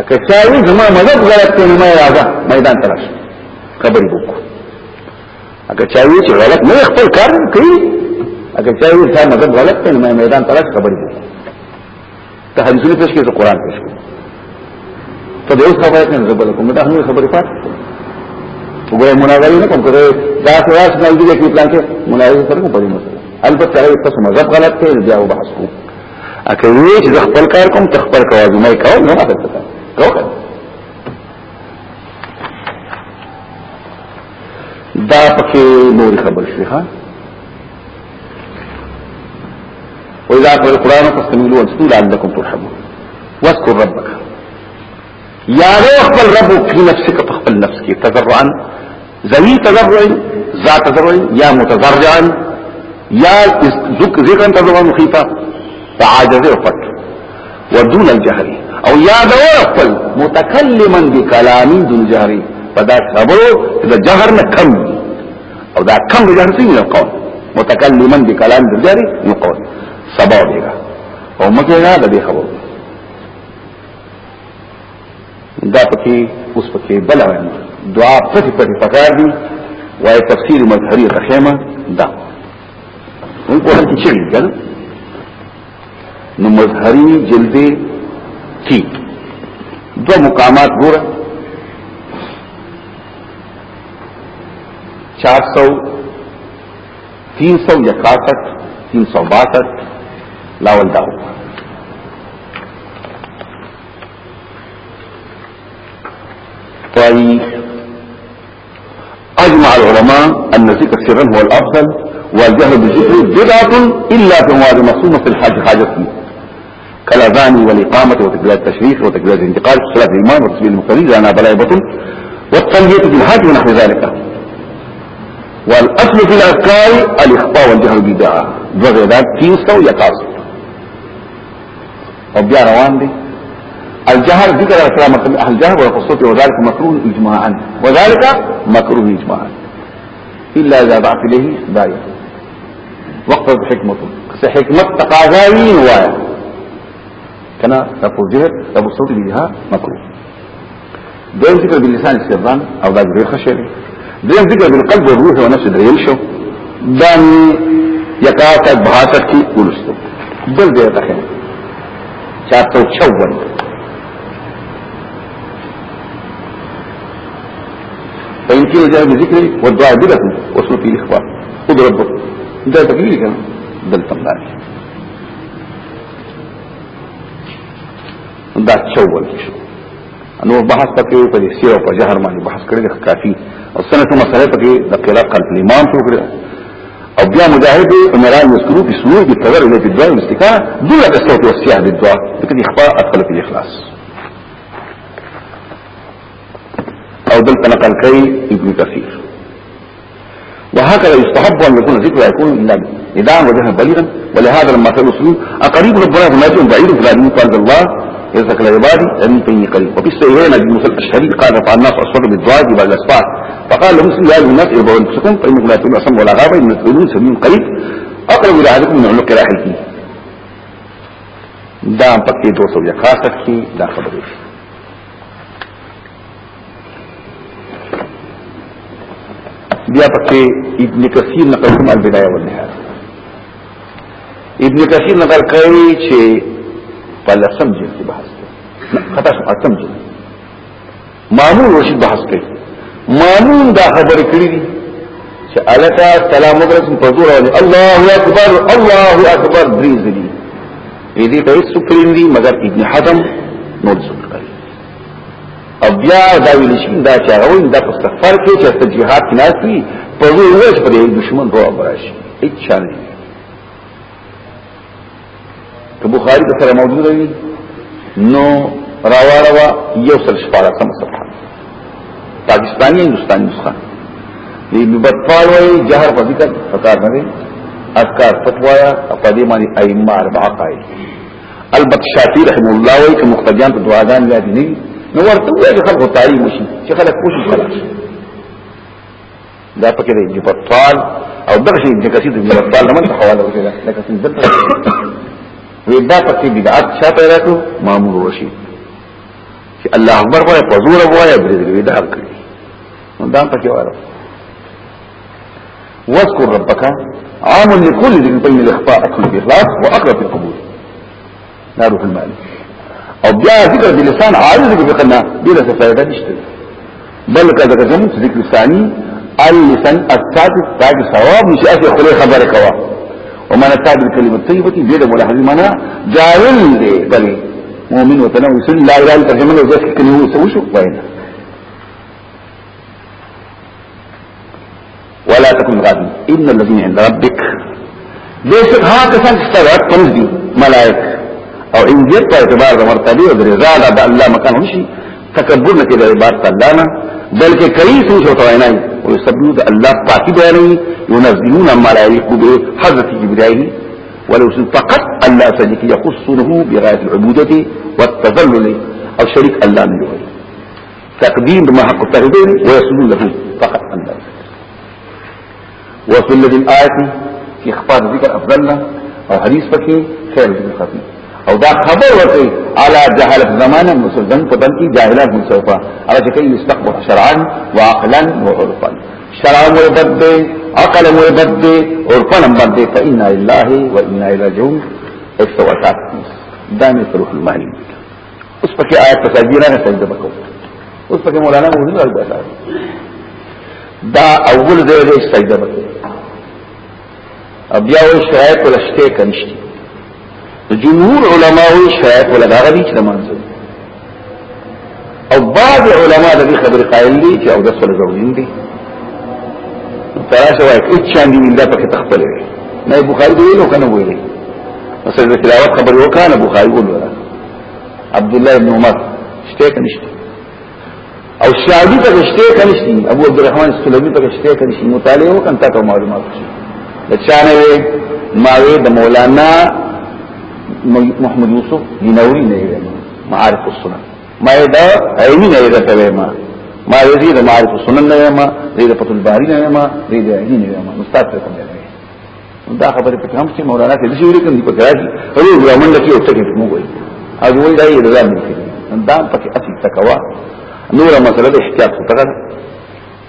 Speaker 1: اکه چاوي زما مدد غلط نه مې راځه میدان ترش خبرې وکړه اکه چاوي چې غلط نه خپل کار کوي اکه چاوي چې مدد غلط نه مې میدان ترش خبرې وکړه ته همزله پېښ کې قرآن پېښ کړو ته دې خبرې نه زبر کوم دا هم خبرې پات وګوره مناظره نه کوم کړه دا سواس نه دی چې پلان کې مناظره سره په دې مسله البته هغه تاسو مذهب غلط دی بیا وبحث کوو اکه وی چې خپل کار کوم تخپل کوازو مې کوم ما ته کوو دا پکې نور خبر شي ها؟ وإذا أقبل القرآن فاستملوا وانستوا لعلكم ترحمون. واذكر ربك. یارو خپل رب فی نفسک خپل نفس کې تضرعا ذوی تضرع ذا تضرع یا متضرعا یا ذکر تضرعا مخیفا تعاجز وفت ودون الجهر. او یادو خپل متکلما بکلام دون جهر. فدا خبرو دا جهر نه کم او دا کم جهر څنګه قول متکلما بکلام دون جهر نو قول سبا دیگا او مکه نه د خبرو دا پکې اوس پکې بل وایي دعا پټي پټي پکار دي وای تفسیر مظهری رحمه دا. نو په کې چې نو مظهری جلدی کی؟ دو مقامات ګوره. چار سو تین سو اکاسٹھ تین سو باسٹھ لاول داو طيب أجمع العلماء أن ذكر سرا هو الأفضل والجهل بالذكر بدعة إلا في مواد مصومة في الحاج حاجته كالأذان والإقامة وتكبيرات التشريف وتكبيرات الانتقال صلاة الإمام وتسبيل المقتدين لأنها بلايبة والتنبية في الحج ونحو ذلك. والأصل في الأذكار الإخفاء والجهر بالدعاء دو غیرات 300 یا 400 أو بیا روان دي. الجهر ذكر السلام قبل أهل الجهر والقصوت وذلك مكروه اجماعا وذلك مكروه اجماعا. إلا إذا بعت إليه دايه وقت حكمته حكمت تقاضاوي نوايا كان تقول جهر ابو صوت بها مكروه. دين ذكر باللسان السران أو ذا غير خشري دين ذكر بالقلب والروح والنفس دريل شو داني يقاك بهاتك ولستو. بل دي تخيل تشوّن فإن كيلو جاء بذكر والدعاء بدكم وصلوا في الإخبار خذ ربك. ده تكليل كان. ده التملاك دا کی شو نو بحث پکې په دې سیر أو په جهر باندې بحث کړی کافي أو سنت مسله پکې د قراءت قلب الإمام شو کړی أو بیا مجاهد عمران يذكروا في سنور بالتبر إلى الدعاء والاستكانة. دون الصوت والسياح بالدعاء. لكن اخفاء أدخل في الإخلاص. أو دل نقل كي ابن كثير. وهكذا يستحب أن يكون ذكر يكون نداء وجهه بليغا. ولهذا لما سألوا السلوك أقريب ربنا يجب بعيد؟ فلا قال الله يذكر العبادي أمين فيه قريب. وفي السيئين أبي موسى الأشهري قال رفع الناس أصفر بالدعاء بعد الأسفار فقال لمسلم يا أيها الناس اربعوا أنفسكم فإنكم لا تقولوا أصم ولا غابة إن تقولون سبيل قريب. أقرب إلى أحدكم من عنق راحلته دا پکې 261 کې دا خبرې بیا پکې ابن کثیر نقل کوم البدايه والنهايه ابن کثیر نقل کوي چې په لسم جلد کې بحث کوي خطا شو اتم جلد مامون رشید بحث کوي مامون دا خبر کړی دي چې الکا سلام وکړم په زور او الله اکبر الله اکبر دریز دي دې ته هیڅ سکرین دي مگر ابن حزم نو ذکر کوي او بیا دا ویل شي دا چې هغه دا په سفر کې چې جهاد کې ناسي په زور وښ په دشمن روح براشي هیڅ نه که بخاری د سره موجود وي نو راواروا یو سل شپاره سم صفحه. پاکستانی هندستانی نسخه. دی بطفال وی جهر په ذکر فکار نه اذکار فتوایا په دې باندې ائمه اربعه قائل البته شافعي رحم الله وی چې مختجان په دعاګان یاد نه نو ورته وی خلق تعلیم شي چې خلک کوشش وکړي دا پکې دی بطفال أو دغه شی د کثیر د بطفال نه حواله وکړه لکه څنګه وی دا پکې بدعت چا پیدا کړو مامور رشید چې الله اکبر وایي په زور وایي درې دا کړی نو دا پکې وایي واذكر ربك عام لكل ذكر بين الإخفاء اكل باخلاص وأقرب القبول. نار في المال. أو بیا ذکر بلسان عارض ذکر بقنا بلا فائدہ نشته بل کذا جمع ذکر ثاني اللسان الثابت تاج ثواب نشي أخي خلي خبر کوا ومن الثابت الكلمة الطيبة بيد ملاحظ منا جاهل دي. بل مؤمن وتنوي سن لا إله إلا ترجمة له ذكر كلمه وسوشو وين؟ ولا تكن غادي إن الذين عند ربك. ليس ها كسان استوى تنزي ملائكة. أو انجیت په اعتبار د مرتبه أو د رضا د الله مکان نشي تکبر نه کوي عبارت الله. نه بلکې کوي څه شو توینای أو سبحانه الله پاکي بیانوي ينزلون ما لا يليق به حضرت جبرائيل. ولو فقط الله صدق يخصه بغاية العبودة والتذلل. أو شريك الله من دونه تقديم بما حق التقدير ويسجد له فقط الله. وفي الذي الآية في اخفاء ذكر أفضلنا. أو حديث فكي خير ذكر خفيف او دا خبر ورته على جهل زمانه مسلمان په دن کې جاهلان مسوفا هغه چې کوي استقبال شرعا وعقلا وعرفا شرعا مربد عقلا مربد عرفا مربد دي فإنا لله وإنا إلى جون استواتات دامي فروح المعنی اس پر کی آیت تساجیرہ نے سجدہ بکو۔ اس پر کی مولانا محمد البیتا دا اول دے دے سجدہ بکو۔ اب یاو شرائط الاشتے جمهور علماوی شاید ولا دا غدي چې مانځي او بعض علما د دې خبرې قائل دي چې او د سول زوجین دي تراشه وایي چې چاندي من دا پکې تخپل نه بخاری دی نو کنه ویلي مثلا د تلاوت خبر وکانه بخاری ولا عبد الله بن عمر شته کنيشته او شادي ته شته کنيشتي ابو عبد الرحمن السلمي ته شته کنيشتي مطالعه وکړه تا معلومات شي. د چانه ماوي د مولانا محمد یوسف دینوری نه ویل معارف السنن ما دا عینی نه ویل ما ما دې د معارف السنن نه ما دې د فتح الباری نه ما دې د عینی نه ما استاد ته کوم دا خبره په کوم چې مولانا ته دې ویل کوي په راځي هغه ګرامن کې أو ټکی مو وایي هغه وایي دا یې رضا نه کوي دا پکې اصل تکوا نور مسله د احتیاط څخه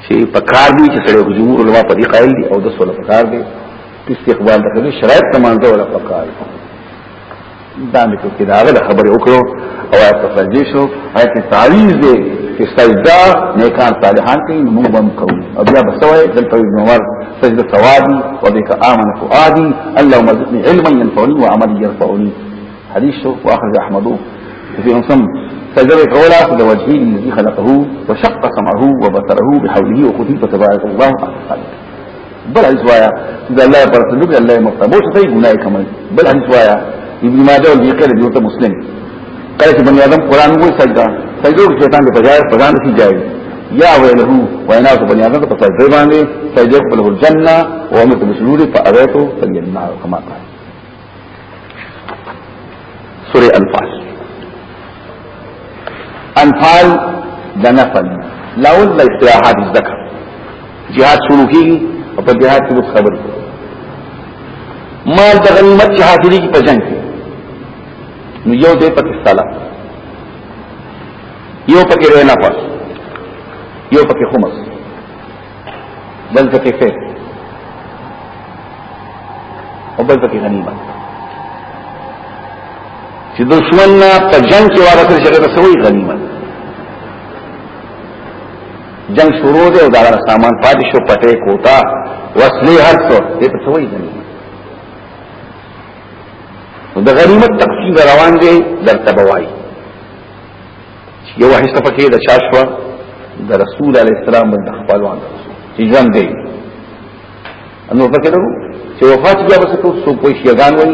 Speaker 1: چې په کار دي چې سره جمهور علما په دې قائل دي أو د سول په کار دي استقبال د شرایط تمانځه ولا په کار مې کو کې دا غل خبرې وکړو أو آیت تفرجی شو آیت تعریض دی چې سجدا نیکان صالحان کوي موږ هم کوو أو بیا بسوي دلته عمر سجده ثوابي وبك آمن فؤادي. اللهم ارزقني علما ينفعني وعملا يرفعني. حديث شو واخر احمد في انصم سجده قولا في وجهه الذي خلقه وشق سمعه وبصره بحوله وقدرته تبارك الله. بل حدیث وایا چې الله پر صدق الله مقتبو څه کوي ګناي کمل بل حدیث وایا ابن ماجه أو ذکر دی ته مسلم. کله چې بنی آدم قرآن وایي سجدا سجده کې شیطان په بجای پردان شي جایز یا ویله وینا کو بنی آدم په سجده باندې سجده په له الجنه أو أمر بشرور فاریتو فلينا كما قال. سوره انفال. انفال د نفل لاول د استراحات الذکر jihad شروع کیږي أو په jihad کې خبر مال د غنیمت چې حاصلې په جنگ کې نو یو دې پکې سالا یو پکې رینا پاس یو پکې خمس بل پکې فیس او بل پکې غنیمت چې دشمن په جنگ کې واره سره شګه سوی غنیمت جنگ شروع دی او دا سامان پاتې شو پټه کوتا وسلې هر څه دې ته سوی غنیمت د غنیمت تقسیم روان دی در تبوای یو حصہ پکې د چاشوا د رسول علی السلام بند خپلوان چې ژوند دی. انو پکې درو چې وفات بیا بس کو سو کوئی شیغان وای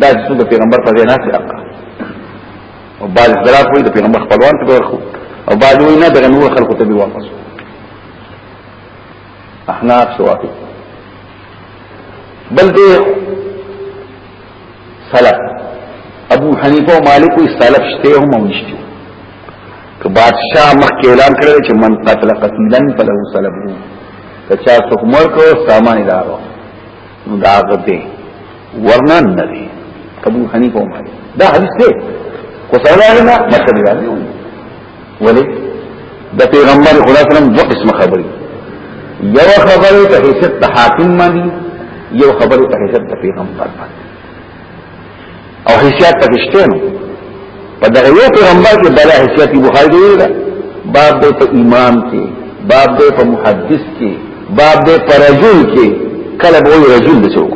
Speaker 1: دا چې د پیغمبر په وینا اقا او بعض درات وای د پیغمبر خپلوان ته ورخو او بعض وای نه د نور خلقو ته واپس احناف شوافی بل دې سلف. ابو حنیفه او مالک وی سلف شته هم او نشته. که بادشاہ مخکې اعلان کړی چې من قتل قتیلا فله سلبه که چا څوک مړ کو سامان دارو نو دا غته ورنن نه دی. ابو حنیفه او مالک. دا حدیث دی. کو سره نه مطلب راځي ولی د پیغمبر خدا سلام دو قسم خبري یو خبره ته حیثیت حاکم باندې یو خبره ته حیثیت پیغمبر باندې او حیثیت پکشته نو په دغه یو پیغمبر کې بل حیثیت بخاری دی دا باب دې په امام کې باب دې په محدث کې باب دې په رجل کې. کله به رجل د څوک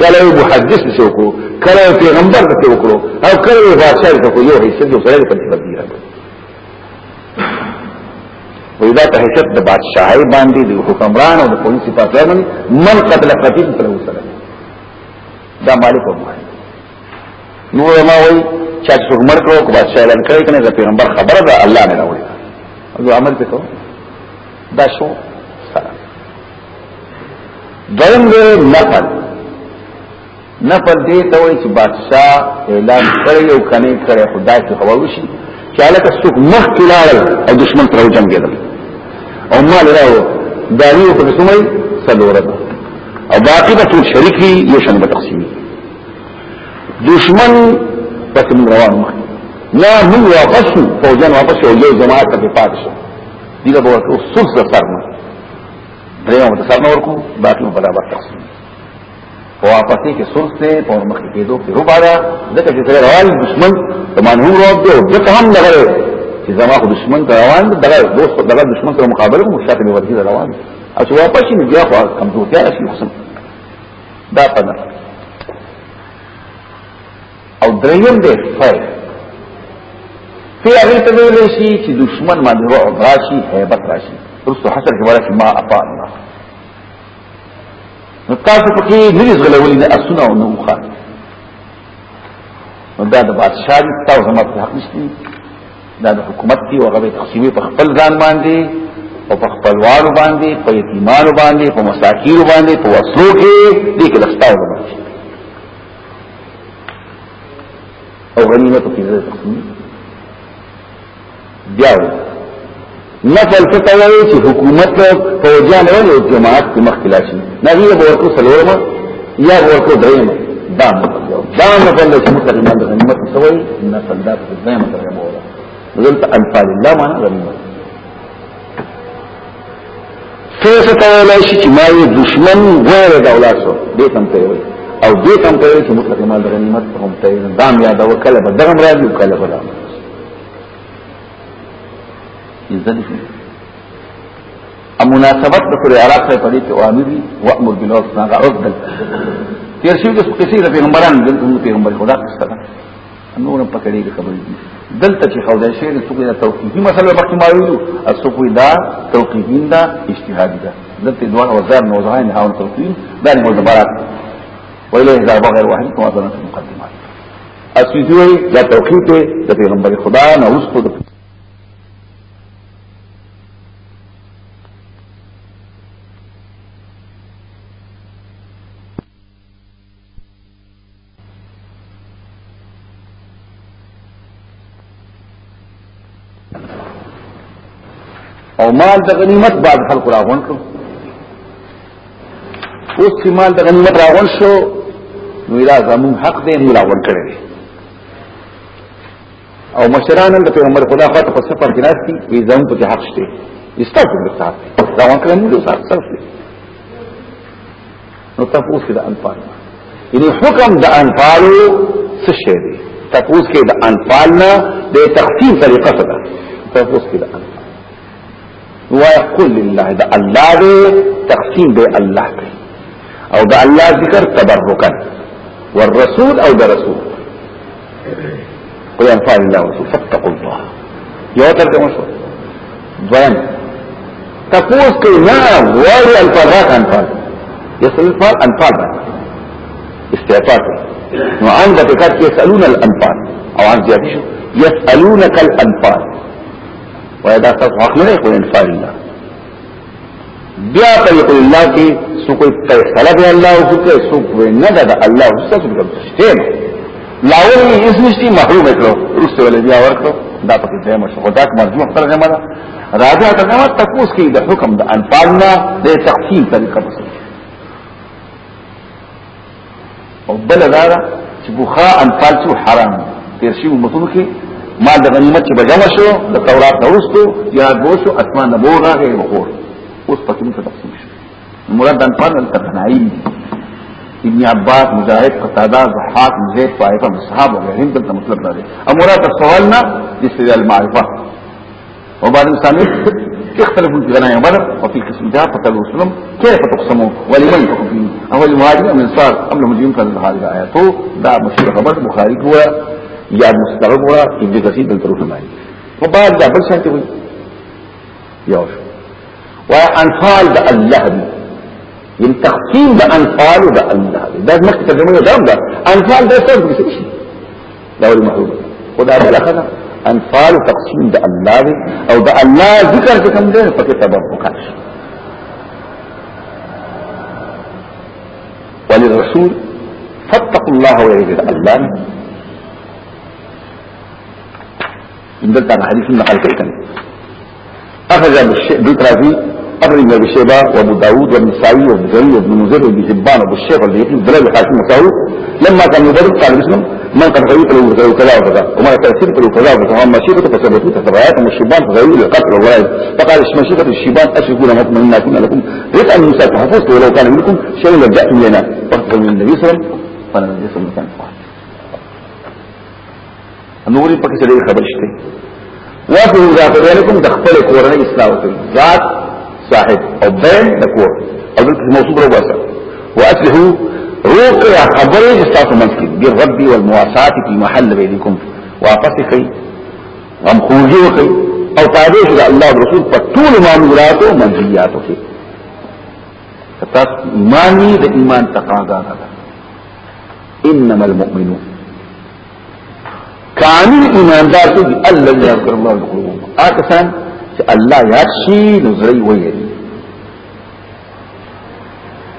Speaker 1: کله محدث د څوک کله پیغمبر د څوک او کله بادشاہ د څوک یو حیثیت یو سره په دې راځي وې دا ته حیثیت د بادشاہي باندې د حکمران او د پولیس په ځای من قتل قتیل پر وسره دا مالک او مالک نو ما وای چې څوک کړو کو بادشاہ اعلان کړی کنه د پیغمبر خبره ده الله نه راوړي. او عمل وکړو دا شو دویم دی نفل. نفل دی ته وای چې بادشاہ اعلان کړی او کنه کړی خدای ته خبر وشي چې الکه څوک مخ کلاړ او دشمن تر جنگیدل او مال راو داریو په سمای سلوره او باقی به ټول شریک یو شنه تقسیمي دشمن پس من روان مخ لا من واپس شو فوجان واپس شو یو جماعت ته پات شو. دیګه به ورته سلس سرنا دریم ته سرنا ورکو باقی برابر تقسیم واپسی کې سلس ته په مخ کې دو کې ربع دا ځکه چې سره روان دشمن تمانه روان دی او دغه هم لغره چې زما خو دشمن ته روان دی دغه دوست دغه دشمن سره مقابله کوم شاته ورته روان او چې واپس شي بیا خو کمزورتیا راشي حسن. دا پنه او دریم دی فیر فی هغه ته ویل شي چې دشمن باندې رعب راشي hebat راشي. رسو حسر کې ورته ما الله نو تاسو پکې نریز غلولې نه اسونه او نوخه نو دا د بادشاہ دي تاسو هم په حق نشته. دا د حکومت دی او هغه تقسیمي په خپل ځان باندې او په خپلوانو باندې په یتیمانو باندې په مساکینو باندې په وسلو کې دې کې لستاو باندې او غنیمت کې زړه تقسیم بیا نفل فتوی چې حکومت فوجان او جماعت کې مخکلاشي نبی به ورکو سلورما یا ورکو دریم دا مطلب دا نفل چې متقیمان د غنیمت سوی نفل دا په دریم ترغه مولا دلته انفال الله معنا غنیمت څه څه ویلای شي چې ما دشمن غیر دولت شو دې تم ته وي او دې کم ته چې مطلق مال غنیمت هم ته دام یاد او کله به دغه راځي کله به دام ا مناسبت د سورې عراق سره پدې کې اوامر دي وامر بالعرف نهي عن المنکر تیر شي د کثیر پیغمبران د پیغمبر خدا څخه نور په کړي خبرې دي. دلته چې خدای شي د څوک د توقیفي مسله مخکې ما ویلو څوک دا توقیفي دا اجتهادي دا دلته دوه وزار نوزهاین هاون توقیف دا نه مزبرات وإليه ذهب غير واحد كما ظننا في المقدمات. اسیدوی دا توقیت د پیغمبر خدا نه وسطو د او مال د غنیمت بعد خلق راغون کړو. اوس چې مال د غنیمت راغون شو نو اله زمون حق دې موږ راوړ کړی او مشران د پیغمبر خدا خاطر په سفر کې راستي وي زمون په حق شته. استاذ دې صاحب راوړ کړی موږ صاحب صرف نو تاسو د انفال. یعنی حکم د انفال څه شی دی؟ تاسو کې د انفال نه د تقسیم طریقه ده؟ تاسو کې د انفال. ويقول لله ده الله دې تقسیم به الله کوي او ده الله ذکر تبرکا والرسول أو ده رسول. قل ينفع الله ورسول فاتقوا الله. یو ترجمه شو دویم تپوس کوي نه واري الفاظات انفال يسأل الفاظ انفال استعفاف نو عن ذكرت يسألون الانفال أو عن زيادة شو يسألونك الانفال وإذا تصحق من يقول انفال الله. بیا طریق الله کې سو کوئی فیصله به الله او کوئی سو کوئی نه ده الله او څه څه کوي لاول یې اس نشي محروم کړو. رسول الله بیا ورکړو؟ دا پکې ځای مشو خدا کو مرجو خپل غمه ده. راځه ته نو تاسو کې د حکم د انفالنا د تقسیم طریقه بس او بل دا چې بوخا انفال څو حرام تیر شي مطلب کې ما د غنیمت چې بجما شو د تورات ورستو یا بوشو اسمان نبوغه غیر بخور اوس پکې څه تقسیم شي مراد انفال التقنعي ابن عباس مجاهد قتادة ضحاك زيد طائفة من الصحابة وغيرهم دلته مطلب راځي امراد السوالنا استدلال المعرفة. وبعد الإنسان يختلف في غنايم بدر وفي قسم جاء قتل وسلم كيف تقسموا ولمن يحكم فيه. اول المهاجر من صار قبل مجرم كان هذه الآيات. دا مشهور خبر بخاري هو یا مستغرب هو ابن كثير بالتروف المالي وبعد دا بل شانتي وي يوش وأنفال دا الله دي یم تقسیم دا انفال دا الله دي دا مخي ترجمه دا دا انفال دا سر بسي شي دا ولي محروب خدا بلا خدا أنفال تقسیم د الله دی أو د الله کوم دی پکې تبرک شي وللرسول فاتقوا الله ويجد الله دلتا حديث نقل كيتن أخذ بالشيء بالترافي أخرج ابن أبي شيبة وأبو داود وابن سعيد وابن جرير وابن مزر وابن حبان وابو الشيخ والبيهقي وابن حاكم مسعود لما كان يدرس قال بسم من قد غيب له كذا وكذا. وما تأثير له كذا وكذا. وما مشيبة فثبتوا تتبعات والشيبان فغيروا للقتل والله. فقال مشيبة الشيبان أشركوا لما مطمئنا كنا لكم. رزقا موسى فحفظت ولو كان منكم شيء لجأتم لنا من النبي صلى الله عليه وسلم فانا نوري پکې سړي خبر شته واسو ذات بینکم د خپل کورنۍ اصلاح کوي ذات صاحب أو بین د کور أو دلته موصوف راو واسه واصلحوا روق یا خبرې استاسو منځ کې بالرد والمواسات في محل بينكم. واپس کوي غم خوږي کوي أو تابع شو الله رسول په ټول معاملات أو منځيات کې تاسو ایمانی د ایمان تقاضا ده إنما المؤمنون. کامل ایماندار څه دي الله یذكر الله القلوب آکسان چې الله یاد شي نظری وایي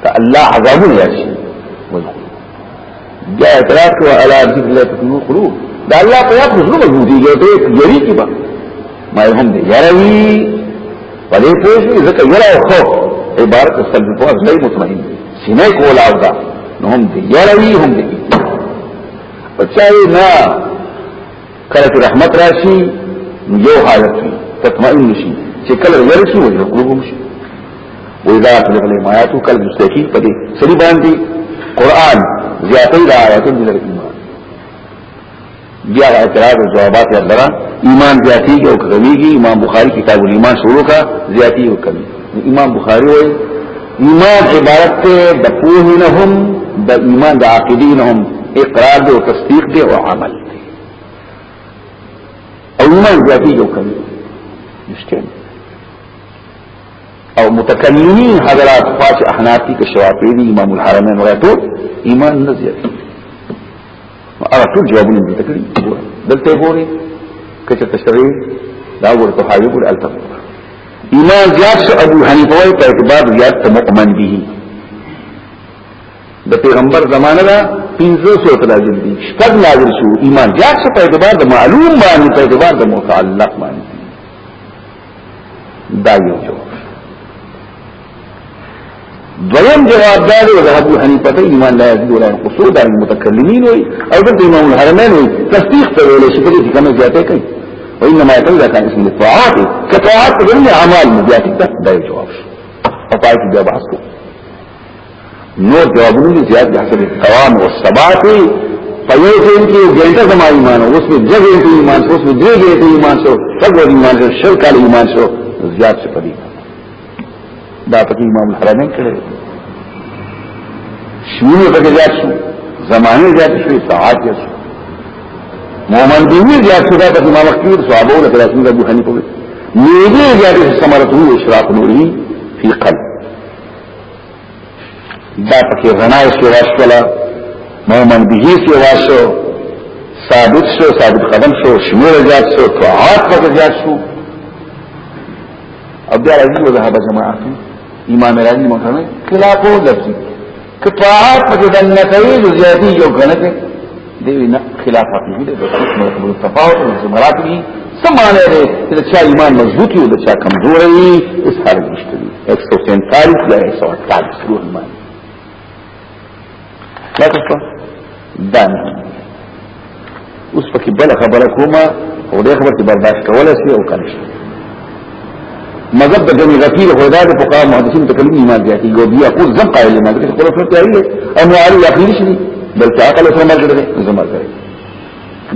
Speaker 1: ته الله عذابونه یاد شي. بیا اعتراض کو علی ذکر الله تکونو قلوب. دا الله په یاد زړه موجودي ته یری کی با ما هم دې یروي ولې پوښي ځکه یرا أو خوف. عبارت سلب په ځای مطمئن. سینې کول أو دا نو هم دې یروي هم دې بچای نه کله رحمت راشي. یو حالت وي تطمئن شي چې کله ورسي وي قلوبهم شي واذا تلغ لهم آیاتو کل مستحقی پدی سری باندی قرآن زیادتی دا آیاتون دیلر ایمان. بیا را اعتراض و جوابات یاد لرا ایمان زیادتی گی او کمیگی امام بخاری کتاب الیمان شروع کا زیادتی او کمی امام بخاری ہوئی ایمان عبارت تے بپوہنہم با ایمان دا عاقدینہم اقرار دے و تصدیق دے و عمل دے او ایمان زیادتی گی او کمی مشته أو متکلمین حضرات فاش احنافی کے شوافیدی امام الحرمین وراتو ایمان نزیت ارى ټول جوابونه دې تکړي دلته ګوري کچه تشریح دا ورته حایب الالتف ایمان زیات شو ابو حنیفه وای په اعتبار زیات مؤمن به د پیغمبر زمانه دا پنځه سو تلاجل دي. شپږ نازل شو ایمان زیات شو په اعتبار د معلوم باندې په اعتبار د متعلق باندې. دا یو جواب دویم جواب دار أو ابو حنیفه ایمان لا یزيد ولا ينقص دا المتکلمین وي أو د امام الحرمین وي تصدیق ته ویل شي په کومه زیاته کوي وإنما يتولى كان اسم الطاعات كطاعات ضمن أعمال مبياتك دا جواب. شو پای کې جواب اسکو نور جوابونه زیات حسب التوام والثبات فیو ټیم کې ګنټه زما ایمان أو اوس په ته ایمان اوس په جګه ته ایمان شو څنګه ایمان شو شرک ایمان شو زیات څه پدې. دا پکې امام الحرمین کړي شمول پکې زیات شو زمانه زیات شو ساعات زیات شو. مومن دیوی زیات شو دا پکې امام اکبر صحابه او رسول ابو حنیفه نیږي زیات شو ثمرته اشراق نوری فی قلب. دا پکې غنای شو واشولا مومن دیوی سی واشو ثابت شو ثابت قدم شو شمول زیات شو طاعات پکې زیات شو اب بیا راځي وذهب جماعه امام راضي محترم خلافو لفظي کطاعات په د زیاتی یو غنه دی نه خلاف حقیقي دی د مرتبه التفاوت او زمرات دي سمانه دی چې چا ایمان مضبوط یو د چا کمزوري اس حال نشته دي 147 یا 148 روح ایمان. لا تاسو دان. اوس پکې بل خبره کومه او دې خبره برداشت کولای شي او کنه مذهب د جمع غفیر خدا د فقها محدثین تکلم ایمان زیاتی گو بیا خود زم قائل ما دغه قرآن سره تیاری أو معالی اخیر شي بلکې عقل مرګ دی زما کوي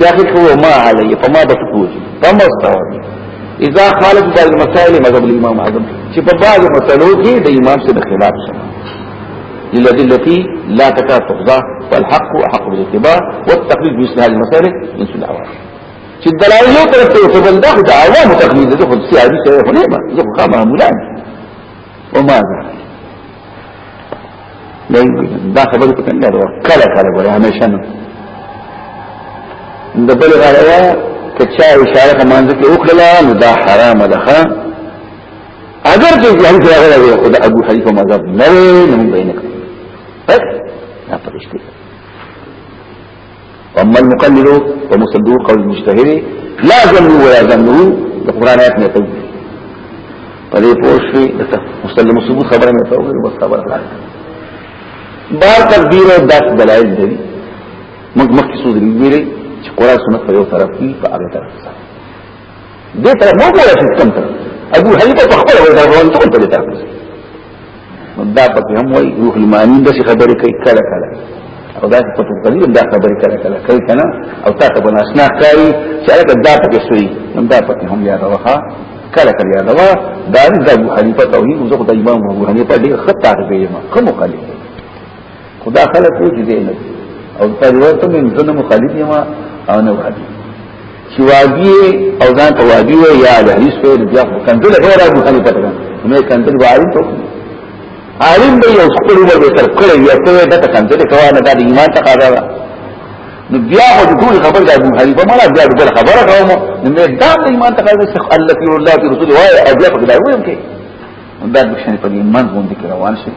Speaker 1: داخل هو ما علی فما بتفوج فما استوى إذا خالف بعض المسائل مذهب الإمام أعظم. چې په بعض مسلو کې د امام سره خلاف شي للذي لا تكاد تخضع فالحق حق بالاتباع والتقليد هذه المسائل من سنة چې دلایل یو طرف ته په بل دغه عوام تقلید ده خو سیاسي څه خو نه ما زه خو معمولان وما ذا دا خبره په څنګه ده کله کله غواړي همیشه نه د بل غواړي کچا اشاره کومانځ کې وکړه نو دا حرام ده اگر چې ځان کې راغلی خدا ابو حنیفه مذهب نه نه بینک بس نه پرشتي واما المقلد ومصدق قول المجتهد لا ظنه ولا ظنه القرآن آيات نه کوي په دې پوښي دته مسلم ثبوت خبره نه کوي بس خبره خلاص بار تقدیر او داس دلایل دي موږ مخکې سوز لري چې قرآن سنت په یو طرف کې په هغه طرف دې طرف مو ولا چې کوم طرف؟ ابو حنیفه په خپل دا روان ټول په دې طرف. دا پکې هم وایي روح المعاني د خبرې کوي کله کله او دا په تقریبا دا خبرې کله کله کوي کنه او تا ته بناسنا کوي چې هغه دا پکې سوی نو دا پکې هم یاد وها کله کله یاد وا دا د ابو حنیفه توحید زه د امام ابو حنیفه ډیر خطا دی ما کوم خالي خدا خلق وو دې نه او په ورته من زنه مخالف یم او نه وادي چې وادي او ځان ته وادي یا حدیث په دې ځکه کنځل غیر ابو حنیفه ته. نو کنځل وایي ته عالم به یو خپل عمر به تر کړی یا ته د کنځل کوه نه د ایمان تقاضا ده. نو بیا خو ټول خبر د ابو حنیفه مالا بیا د خبره کوم نو دا د ایمان تقاضا چې الله کی الله کی رسول وای او بیا په دا وایم کې دا د شنه په ایمان باندې روان شي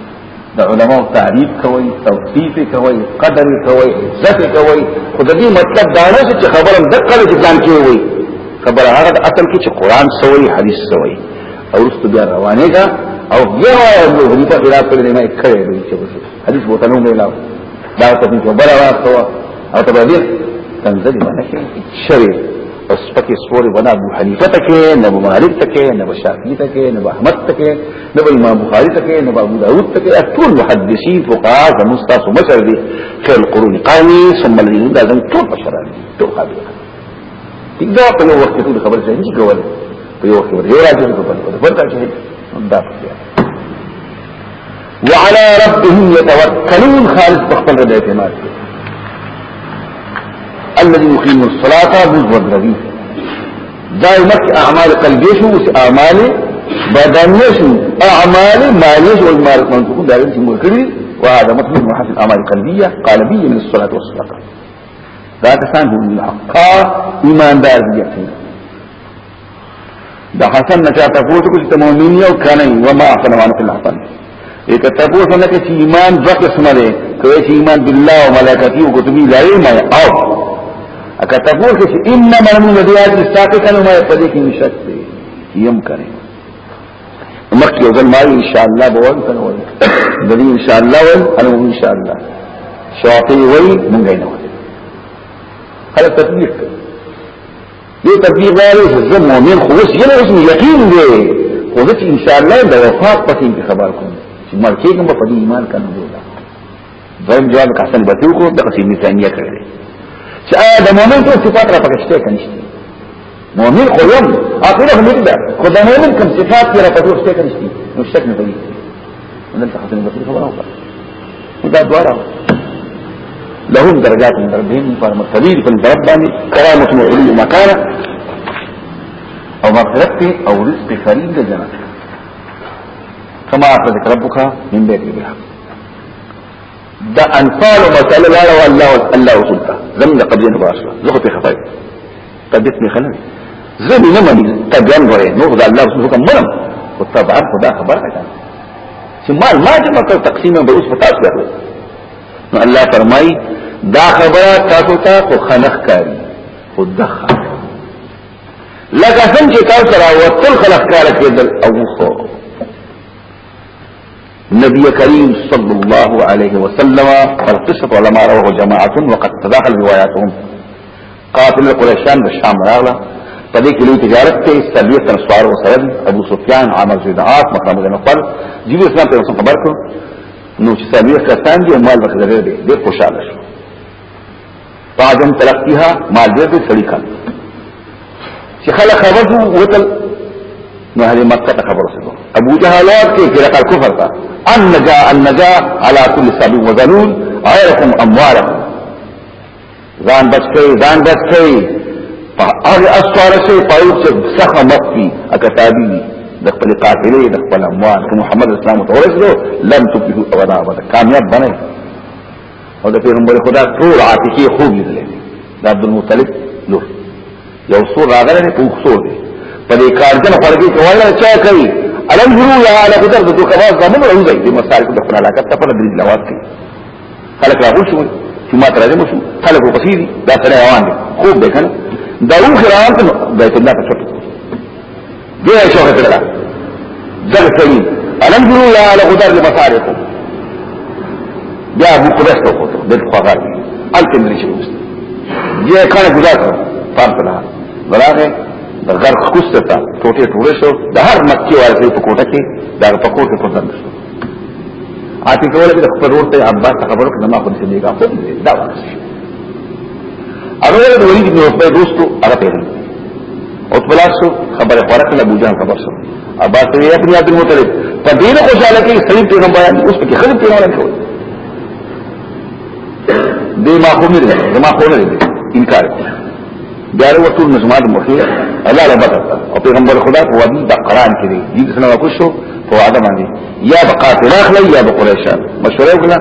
Speaker 1: د علماء تعریف کوي توصیف کوي قدر کوي عزت کوي د دې مطلب دا نه چې خبرم دقه چې ځان کې وي. خبره هغه اصل کې چې قران سوي حدیث سوي او رست بیا روانه ده او بیا ابو حنیفه خلاف کړي نه کړي دی چې حدیث وته نو ملاو دا ته په خبره راځو او ته به تنزل باندې شریف بس پکې سوري بنا ابو حنیفه تکي نه ابو مالک تکي نه ابو شافعي تکي نه ابو احمد تکي نه ابو امام بخاري تکي نه ابو داود تکي ټول محدثين فقهاء زمستاسو مشر دي خير القرون قرني ثم الذين لازم ټول بشر دي ټول قابل دا په یو وخت کې خبر ځای نه کوله په یو وخت یو راځي په بل بل ځای دا وعلى ربهم يتوكلون. خالص بخبل رد اعتماد الذي يقيم الصلاة مزود رضي دائمت أعمال قلبية شو أعمال بدنية شو أعمال مالية شو والمال منطقون دائما شو مكري وهذا مطلوب من حسن اعمال قلبية قالبية من الصلاة والصدقة ذا كسان هو من الحقا إيمان دار بيكتين دا حسن نچا تفوتو کچھ تمومینی أو کانی وما احسن حسن ایک تفوتو نکا چی ایمان دو قسم دے کوئی چی ایمان باللہ و ملائکتی و کتبی لائی ما أو اکا تفوت کسی انما من ندیات استاقی کنو ما پدی کی نشک دے یم کرے مکی أو ظلمائی انشاءاللہ بوان کنو وی دلی انشاءاللہ وی انو انشاءاللہ شواطی وی منگئی نو خلق تطبیق کرے دې تبلیغ وایي زه مؤمن خو اوس یې یقین دی خو زه إن شاء الله د وفات پسې خبر کوم چې مرکه کوم په دې ایمان کنه دی دویم جواب حسن بتیو کو د قصې مثانیه کړی چې آیا د مؤمن ټول صفات را پکې شته کنه مؤمن خو یم اخره هم ده خو د مؤمن کوم صفات را پکې شته کنه نو شک نه دی نن حسن بتیو خبره وکړه دا دواره لهم درجات من ربهم فالمرتبين في الرب كرامة وعلي مكانة أو مغفرت أو رزق كريم لجنة كما أخذك ربك من بيت بالحق دا انفال ومسألة لا لو الله الله وصلتا زمن دا قبلين باشرة زخو في خفاي قد يتني خلال زمن نمني تبيان ورين نوخ دا الله وصلتا منم وطبعا خدا خبر كان مال؟ ما جمع کر تقسیم به اوس پتاس کړو نو الله فرمای دا خبره تاسو ته خو خنخ کاری. خود دخه لکه څنګه چې تاسو را وتل خلق کار کېدل أو خو نبي كريم صلى الله عليه وسلم فالقصة علماء رواه جماعة وقد تداخل رواياتهم. قاتل القريشان بالشام راغلا پدې کې تجارت ته سلیه تر سوار سره أبو سفیان عامر زید عاص مقام د نفر جیب إسلام ته خبر کو نو چې سلیه کسان دي أو مال وکړي دي ډېر خوشاله شو فاجم تلقیها مال دې سړی کړ چې خلک خبر وتل اہل مکہ کا خبر سے ابو جہل اور کے فرقہ کفر تھا. ان نجا ان نجا علا کل سبو مزلول غیرکم اموارکم زان بچ گئی زان بچ گئی اور اسوار سے پاؤت سے سخ مکی اکتابی دخل قافلے، دخل اموال. محمد اسلام تو رس دو. لم تبیہو ابدا ابدا. کامیاب بنے. اور دفعہ نمبر خدا طور عاطفی خوب نکلے. دا عبد المطلب لور یو سور راغلے نے پوخ دې کارجن خلګي کوله چا کوي؟ الم جرو یا علی قدر د کواز زمون راوځي د مسالک د خپل علاقه ته په دې لوات کوي. خلک راغول شو چې ما ترځم شو خلک په قصيدي دا سره روان دي خوب ده کنه دا روح روان ته بیت الله ته شو دی شو کړه ځکه کوي الم جرو یا علی قدر لمصالح بیا ابو قدس ته وته د خواغار الکه مری شو دی کانه ګزار فارتلا وراغه د غر خوسته تا ټوټه ټوله شو د هر مکی والي په کوټه کې دا په کوټه په ځان شو۔ اته کوله د خپل ورته عباس خبرو کړه ما خو دې دیګه خو دا وایي اول د ولید بن عتبہ دوستو هغه پیغام او تبلاسو خبره ورکړه ابو جان خبر شو۔ عباس یې ابن عبد المطلب په دې خوشاله کې صحیح پیغمبر اوس په خپل پیغمبر کوي دې ما خو مې ما خو نه انکار کوي بیاره وطول نظمات مخیر اللہ ربط اتا او پیغمبر خدا پو وادی دا قرآن کی دی جید سنوا کشو پو آدم آنی یا با قاتل اخلی یا با قریشان. مشوره اکلا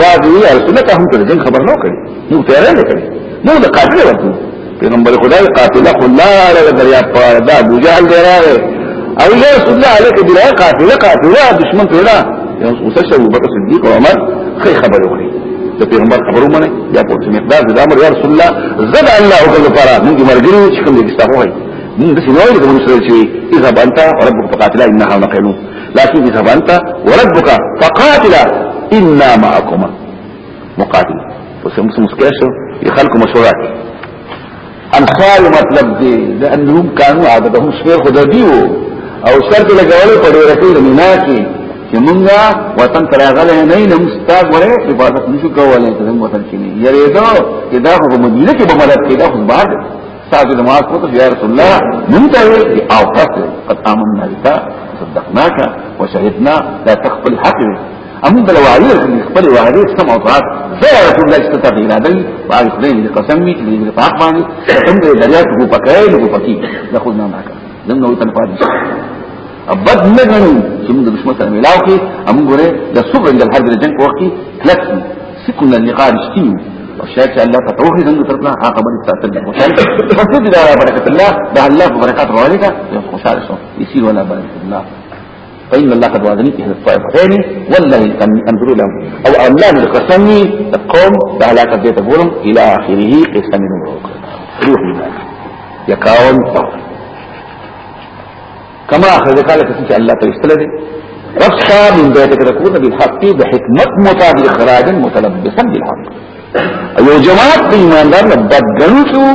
Speaker 1: بعد وی رسولت هم کړي. جنگ خبر نو کړي. نو تیار نه کړي. نو د قاتل ورته پیغمبر خدای قاتل خو لا لا دریا په دا ابو جهل دراغه او یا رسول الله علیک بلا قاتل قاتل دشمن ته لا اوس شو بکر صدیق او عمر خي خبر وکړي د پیغمبر خبرو منه یا په مقدار د أمر یا رسول الله زد الله أو لپاره موږ مرګري چې کوم دي تاسو وایي موږ د سینوي د موږ سره چې اذا أنت وربك فقاتلا إنها نقلون لكن اذا أنت وربك فقاتلا إنا معكما. مقاتل. فسمس مسكاشو يخلقوا مشورات. أنصار مطلب دي لأنهم كانوا عادتهم شفير خداديو. أو شرط لګول په ډیره کې مینا کې چې مونږه وطن پر غلې نه نه مستاق وره عبادت نشو کولای ته موږ وطن کې نه یری دا چې دا خو مدینه کې بمدد کې دا خو بعد تاسو نماز کو ته یا رسول الله مونږ ته او قصد قد امننا بك صدقناك وشهدنا لا تخفي الحق امون بل وعليه في خبر وعليه سمع وطاعت زي رسول الله استطاع الى بي وعليه خلين لقسمي لين لطاق ماني فهم دريات هو بكاي لهو بكي لخذنا معك لم نوتن فادي بد نه غنو چې موږ د دشمن سره ملاو کې هم ګوره د صبر د حرب د جنگ وخت کلک سکون اللقاء رښتینی أو شاید چې الله فتوحي څنګه ترپنا هغه خبرې تاسو ته خوشاله پس دې دا برکت الله. دا الله برکات روانه کا خوشاله شو؟ يصير ولا برکت الله. فإن الله قد وعدني إحدى الطائفتين والله أنظر لهم أو الله لقسمي القوم بهلاك بيت بولهم إلى آخره قسم من روح الله. يكاون طور كما أخرجك لك سنك الله تيستل دي رفسا من بيتك تكون بالحق بحكمة مطابق إخراجا متلبسا بالحق. أيو جماعة إيمان دار بدنسوا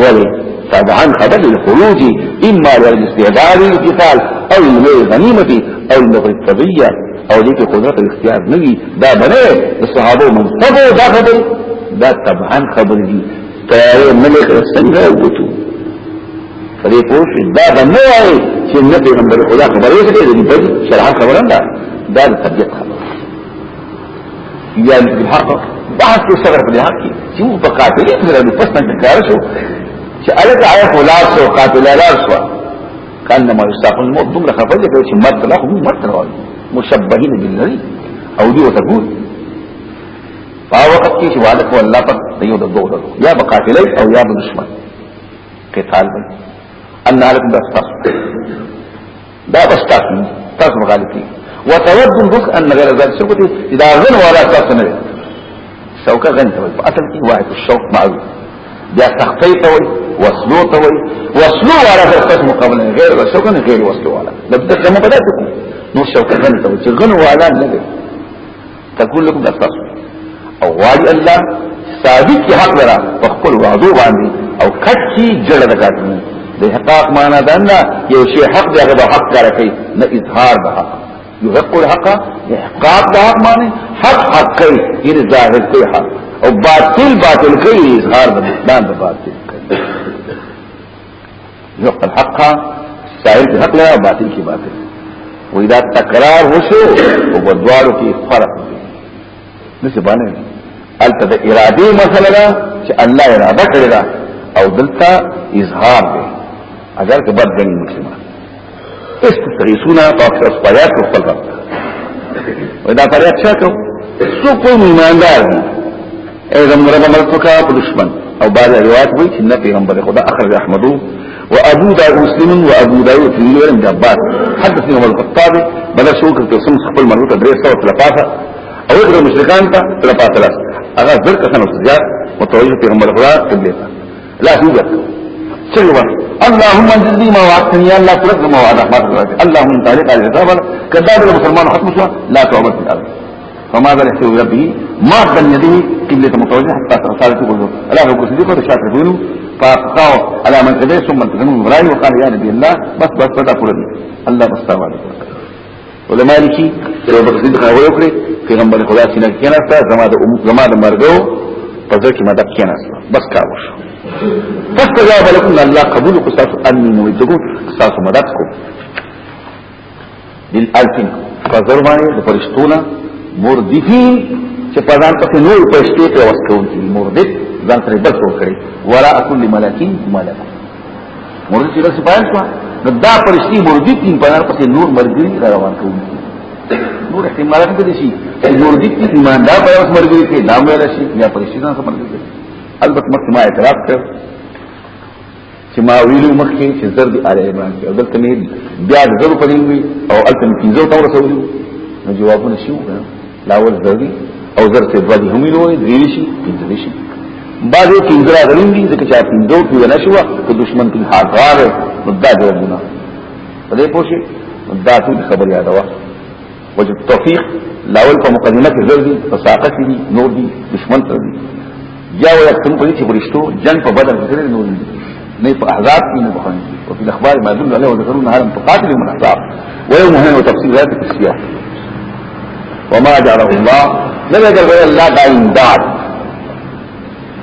Speaker 1: ولي. طبعا خبر للخروج إما للاستعداد للقتال أو للغنيمة أو للقضية أو ليك قدرة الاختيار نبي دا بني الصحابة منصبوا دا خبر دا طبعا خبر دي تیاری ملک رسنگا وتو فدې پوښ دا وایي چې نه پیغمبر خدا خبرې کوي د دې شرع خبره ده دا د طبيعت خبره یا الحق بحث صبر په حق کې چې موږ په قاتل سره د پس نه کار شو چې الګ آیا خلاص أو قاتل لا شو کله ما یستاق الموت. دومره خبره کوي چې مرد له هم مرد راوي مشبهين بالذي أو دي وتقول. په وخت کې چې والد الله پر دیو د دوه یا بقاتلای أو یا دشمن. قتال بل أن لكم بس تاسو دا بس تاسو تاسو مغالب کی وتود بك أن غير ذلك شوكتي إذا غن ولا تاسو نه شوكه غن ته اصل کې واحد الشوك معروف. بیا تخفي ته وي وصلو ته وي وصلو ولا تاسو مقابل غير. شوكه نه غير وصلو ولا. لابد كما بدأت نو شوكه غن ته وي غن ولا نه تقول لكم بس تاسو أو وعد الله. صادق حق لرا. فخپل وعدو باندې أو کټ کی جړه د کاټو د حقاق معنا دا نه یو شی حق دی هغه حق کار کوي نه إظهار د حق يحق الحق إحقاق د حق معنی حق حق کوي یعنی ظاهر کوي حق. أو باطل باطل کوي إظهار د بطلان د باطل کوي يحق الحق ظاهر کی حق لا باطل کی باطل. و اذا تکرار وشو أو بدوارو کی فرق. دی نسی باندې الته د ارادي مسله چې الله إرادة کړی أو دلته إظهار دی اگر که بد گنی مسلمان استسعیسونا فاکر اس فریاد کو خپل رب و دا فریاد چا کو سو کوم ایماندار دی اے زمون رب مرد فکا پا دشمن۔ او بعد روایت ہوئی چی نا پیغمبر خدا اخرج احمدو و ابو دا مسلم و ابو دا یتنیل ورم جبات حدثنی عمر القطاب بدا شوکر تسم خپل مرد تدریس سو تلپاسا او اگر مشرکان تا تلپاسا لاس اگر ذر کسان استجار متوجه پیغمبر خدا قبلیتا لا سوگت کو څنګه اللهم انجزني ما وعدتني يا الله ترد ما وعد اللهم تعلق على الحساب كذاب المسلمان ختم شو لا تعبد في الأرض. فماذا يحسب ربه ما بين يديه قبلة متوجه حتى رسالته قلت ألا هو صديق وشاكر بينه فأفقاه على من كذا ثم انتقنوا إبراهيم وقال يا نبي الله بس بس بدا قلت الله بس تعالى علماء چې ابو بکر صدیق هغه وکړي پیغمبر خدا زما د زما د مرګو په ځکه مدد کې نه بس کار وشو فاستجاب لكم الله قبول قصاص اني نويدكم قصاص مددكم للالفين فزر باندې د فرشتونه مردفين. چې په ځان پسې نور فرشتي ته وسکون دي مردف. ځان سره بس وکړي ولا كل ملکین ملک مردف چې بیان شو دا فرشتي مردف دي په ځان پسې نور مرګري روان کوي ټول احتمالات کې شي جوړ دي چې ایماندار پر اوس مرګ کې نام ویل شي یا پرشتان سره مرګ کې البته مخکې ما اعتراف کړ چې ما ویلو مخکې چې زرد آل عمران کې او دلته مې بیا زر په دی او البته مې زو تور سوي نو جوابونه شو لاول زردي او زر ته دوی هم ویلو دی شي دې شي بعد یو کینزرا غلین دي ځکه چې پینځو په نه شو او دشمن په حاضر مددا جوړونه په دې پوښي مددا ته خبر یادوه وجه التوفيق لاول په مقدمه کې زر دي په ساقه کې نور دي دشمن ته دي یا ولا کوم په دې چې ورشتو په بدل کې نور دي نه په أحزاب کې نه بخښي أو په الأخبار ما يدل عليه وذكرون هرم تقاتل من أحزاب. ويوم هنا وتفصيلات في السياق وما جعله الله لم يجعل غير الله دا امداد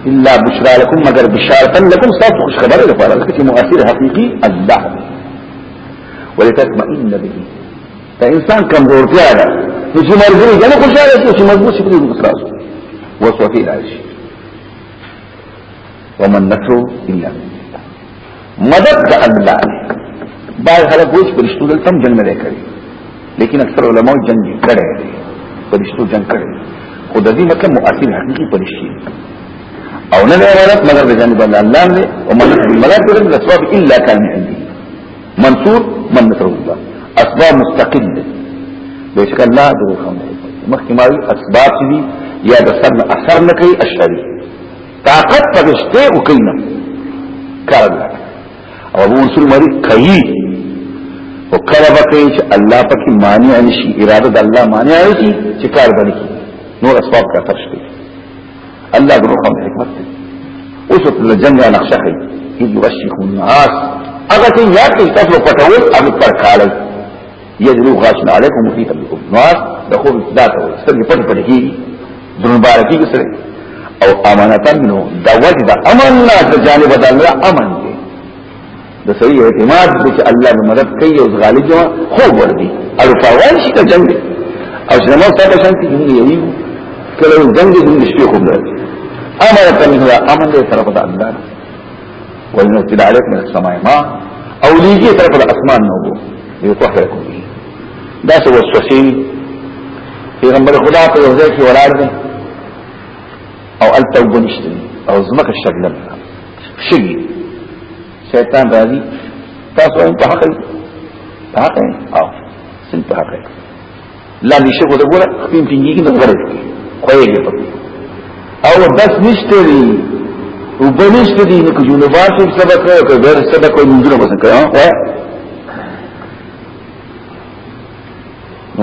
Speaker 1: إلا بشرى لكم مگر بشارة لكم صاف خوش خبر لپاره مؤثر حقيقي الله. ولتطمئن به. دا انسان کمزورتیا ده چې مرګري کنه خوشاله شي چې مضبوط شي په خلاص. وسوفي العيش. ومن نصر الا مدد د الله. بعض خلک وایي چې فرشتو دلته جنگ نه کوي لیکن اکثر علماء جنگ کړي دي فرشتو جنگ کړي خو د دې مطلب مؤثر حقيقي فرشتي أو نه عبارت مگر د جانب الله. نه أو من الملائکه د اسباب الا كان عندي منصور من نصر الله أسباب مستقل بشک الله دغه کوم مخکماوي اسباب دي یا د سر اثر نه کوي اشری طاقت پرشته أو کینه کار الله أو ابو منصور مری کوي أو کله وکړي چې الله پکې مانع نشي إرادة د الله مانع نشي چې کار باندې نور أسباب کا ترشته الله د روح حکمت دی اوس په جنگ نقشه کوي یوشخ الناس. هغه چې یا کې تاسو پټول هغه پر کاله یجلو غاشن علیکم فی تبکم ناس د خو ابتداء ته سترګې پټ پټ کی درن بارکی سره او امانتن نو دا وجه د امن نه د جانب د الله امن دی د صحیح اعتماد چې الله به مدد کوي او غالب جوه خو وردي. او فوان شي ته جنگ او چې موږ تاسو شانتي کې یو کله جنگ دې شي خو ده. امر ته من امن دې طرف د الله. ولنزل عليكم من السماء ما. او ليجي طرف الاسمان نو يطهركم به دا څه وسوسې پیغمبر خدا په ځای کې ولاړ دی او التوبه نشته او زمکه شغله شګي شیطان راضي تاسو هم په حق په حق او سن په حق لا نشه کو دغه خپل پیږي نه خوېږي په او بس نشته دي. او بنشته دي. نو جنوبار څخه سبق کوي که غیر سبق کوي منځونه بس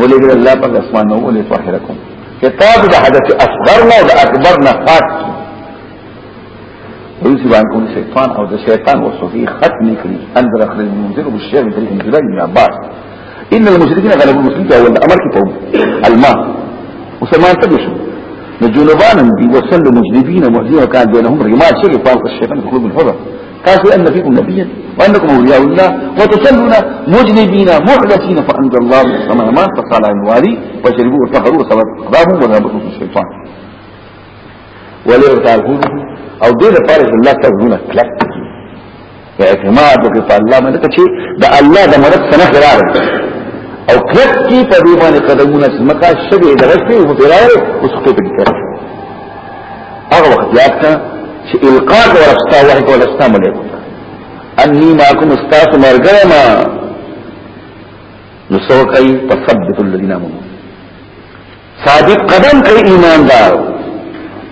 Speaker 1: ها ولګر الله په اسمان نو ولې طاهرکم کتاب د حدث اصغر نه أو د اکبر نه پاک ويوسف عنكم الشيطان أو ده شيطان وصفيه ختم كري انزل اخر المنزل بالشيء من انزل ابن عباس. إن المشركين غلبوا المسلمين أول أمر كتاب الماء. وسمان تبشوا نجونبان دي وصلوا مجنبين مهزين وكان بينهم رمال شيء فاوق الشيطان في قلوب الحرة قالوا أن فيكم نبيا وأنكم أولياء الله وتصلون مجنبين محدثين فأنزل الله السماء ما فصال عن الوادي فشربوا وارتحروا وصلت اقدامهم وذهبتهم الشيطان. وليرتعبون أو دې لپاره چې الله تعالی کلک په اعتماد وکړي په الله باندې چې د الله د مدد سره راغلی أو کلک کی په دې باندې قدمونه سمکا شبه درسته أو په أو کړ هغه وخت یاد چې القا کو رستا وه کو رستا مله انی ماکم استاس مرګه ما نو سو کوي تثبت الذين امنوا صادق قدم کوي ایماندار.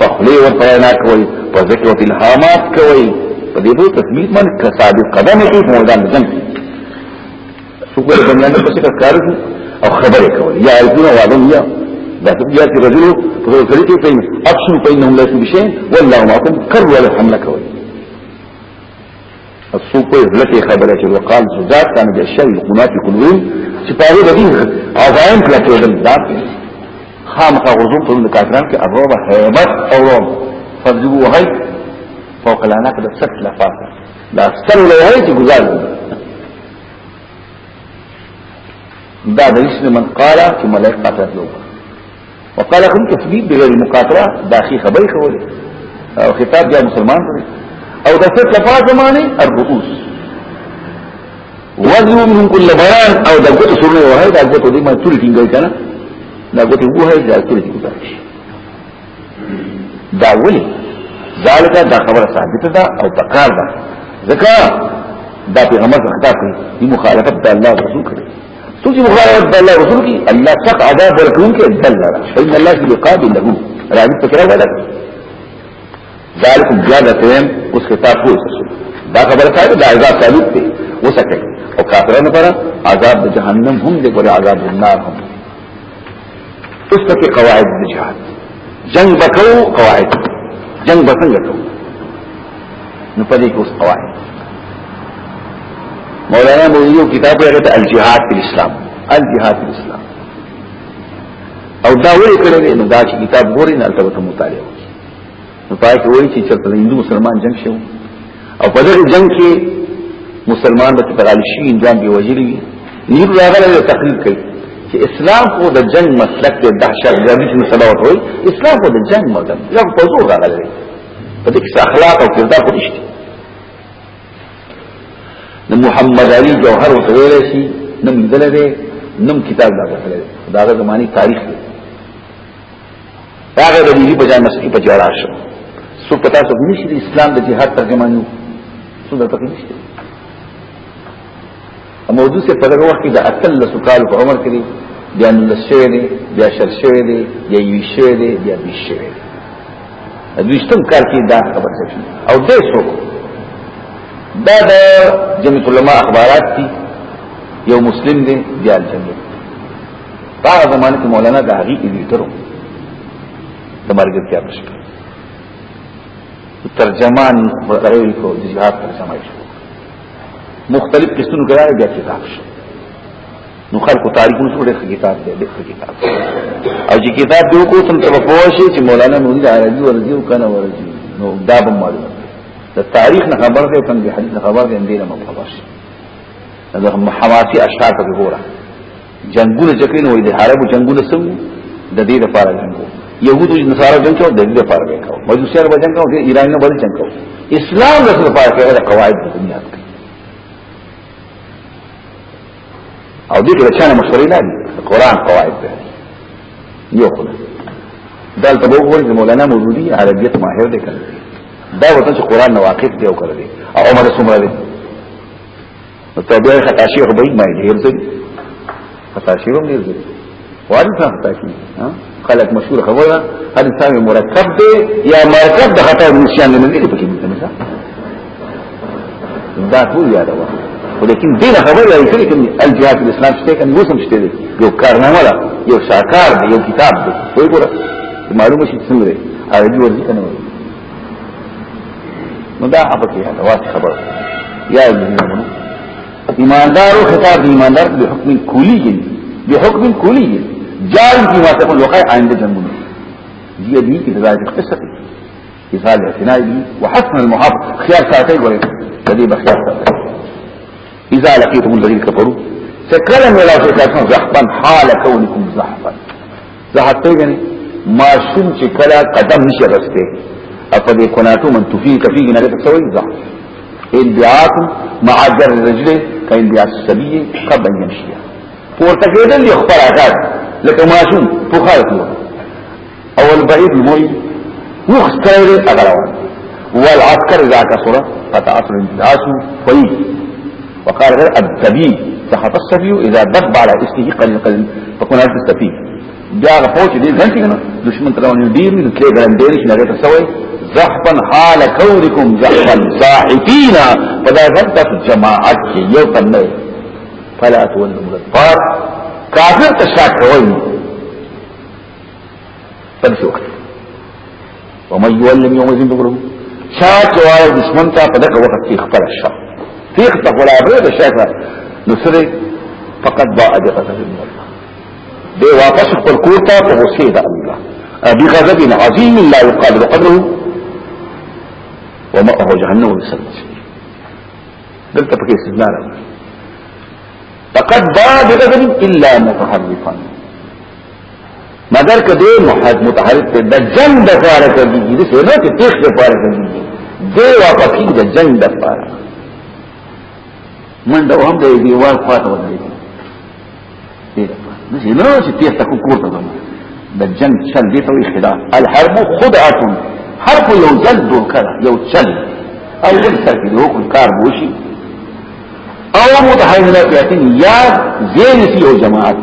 Speaker 1: په خلی او پیانا کوي په ذکر او الهامات کوي په دې بو تثبیت من صادق قدم کوي په ميدان ځم شو کوي بنیاد په کار او خبره کوي یا ایتونه وعده دا تبيات الرجل فهو فريق فين أبشروا فإنهم لا يسوا بشيء والله معكم كروا على الحملة كوي السوق لكي خبرة وقال زجاج كان بأشياء يقونات يقولون سپاهو بدين عظائم كلا تودل دار خامخا غزوم تقول لكاتران كي الروبة هيبت أو روم فرجبوا وهي فوق العناق ده ست لفافة لا ستر وهي تي گزار دا من قال چې ملائک قاتل لو وقال کوم تثبیت بغیر مقاطعة داخلي خبري خوله أو خطاب جاء مسلمان. کړي أو د ست لفافة معنی الرؤوس وزنو من كل بران أو د ګوت سرونه وهي دا ګوت دې ما ټول ټینګي کنه دا ګوت وهي دا ټول ټینګي دا ولي ذالک دا خبره ثابته ده أو پکار ده ځکه دا پیغمبر خطاب کوي دی مخالفت د الله رسول کوي تجھے جی بخار اللہ رسول کی۔ اللہ سخت عذاب رکھوں کے دل نہ رہا۔ اللہ کی لقاب لگوں راجی پکڑا ہوا لگا ذالکم زیادہ تیم اس خطاب کو اس رسول دا خبر تھا کہ دا عذاب ثابت تھے وہ سکے اور کافروں نے پڑا آزاد جہنم ہوں گے بڑے آزاد النار ہوں اس طرح کے قواعد جہاد۔ جنگ بکو قواعد۔ جنگ بسنگ کو نپدی کو اس قواعد۔ مولانا مولوی کتاب یې ته الجihad فی الاسلام الجihad فی الاسلام. او دا وایي کړی نو دا چې کتاب ګوري نه البته مطالعه وکړي نو پای کې وایي چې چرته هندو مسلمان جنگ شو او په دغه جنگ کې مسلمان به تغالی شي انجام به وجري نیر راغله تقریر کوي چې اسلام خو د جنگ مسلک د دهشت ګردي چې مسلوات وي اسلام خو د جنگ مدن یا په زور راغلی په دې کې اخلاق او کردار خو نشته د محمد علي جوهر وتویل شي نم لیدل دي نم کتاب لا غفله داغه زماني تاریخ دی داغه د دې په ځای مسکی په جوړا شو. سو پتا سو نشي د اسلام د جهاد ترجمانو سو د پکې نشته موضوع سے په دغه وخت د اتل سکال په عمر کې بیا نل شوی دی بیا شر شوی دی بیا یوی شوی دی بیا بي شوی دی د دویشتم کال کې دا خبر شي او دې څوک دا د جمعیت العلماء اخبارات دي. یو مسلم دی بیا الجمعیت هغه زمانه کې مولانا د هغه ایډیټر د مرګ کې شو ترجمان غوړی کو د جهاد ترجمه شو مختلف قسطونو کراوی بیا کتاب شو. نو خلقو تاریخونو سره کتاب دی ډېر کتاب او چې کتاب دی کو تم ته شي چې مولانا نوري عربي ورزي او کنه ورزي نو دا به معلومه د تاریخ نه خبر دی او د حدیث نه خبر دی اندینه مو خبر شي. دا حماسي اشعار په ګوره جنگونه ځکه نو د عربو جنگونه سم د دې لپاره جنگو يهودو نصارا جنگ کوي د دې لپاره وکاو مجوسیان به جنگ کوي ایران نه به جنگ کوي اسلام د لپاره کوي د قواعد د دنیا کې او دې کې چانه مشورې نه قرآن قواعد ده یو خدای دلته وګورئ مولانا مودودی عربیت ماهر دی کړی دا وته چې قرآن نو واقف دی او کړی او عمر څومره دی؟ نو ته به خطا شي خو به ما ډیر دی. خطا شي هم ډیر دی. وایي څه خطا شي خلک مشهور خبره هر انسان مرکب دی. یا مرکب د خطا نشان نه دی پکې مثلا دا ټول یاد وایي ولیکن دین خبر یې کړی کوم الجهاد الاسلام شته کنه وسم شته دی یو کارنامه ده یو شاکار دی یو کتاب دی وای ګوره معلومه شي څنګه دی. عربي ورځي کنه نو دا هغه کې دا خبر. یا ایمان ایماندارو خطاب ایماندار به حکم کلی به حکم کلی جاری کی ما تقول وقع عند جنبنا. دي دي کی تزاید قصه اظهار الاعتناء به وحسن المحافظ. خيار ساعتين ولا الذي بخيار ساعتين. إذا لقيتم الذين كفروا سكلم ولا شيء زحفا حال كونكم زحفا. زحفا يعني ماشوم چې قدم نشي غسته دې کناتو من تفي کفي نه تسوي ځه انبيعات مع جر الرجل كانبياع السبي قبل يمشي پورته کېدل یو خبر آکاد لکه ماشوم په خالق نو أول بعيد موي وخ کړي اغراوان والعسكر إذا كسر فتعصر الانتعاش فيد وقال غير الدبي سحط السبي إذا دب على إسمه قليل قليل. فكون هذا السبي بیا هغه فوج دې ځنتی کنه دشمن تر باندې ډیر نو کله ګران ډیر شي هغه تسوي؟ زحفا حال كونكم زحفا زاحفين. فدا غلط جماعت کې یو تنه فلا تولوا الادبار کافر تشاک کوي تنسي وقت ومن يولم يوم الدين دبره شاک وای دشمن ته په دغه وخت کې خپل شر تیغ تقول ابره د شاکه نصره فقد باء بغضب من الله دی واپس خپل کور ده الله ابي عظيم لا يقادر قدره. ومأه جهنم وبئس المصير. دلته پکې راغلی فقد باء بغضب إلا متحرفا. مگر کدی محد متحرف. ته د جنگ د فاره کوي د نه ته تیخ د فاره کوي دی واپس د جنگ د فاره من دا هم د دیوال خواته نشي نه چې تیخ تکو کور ته د جنگ چل دی ته خدا الحرب خدعة. حرب یو جلد کړه یو چل أو ول سر کې یو کار بوشي. أو متحملات یاتین یا زین سی أو جماعت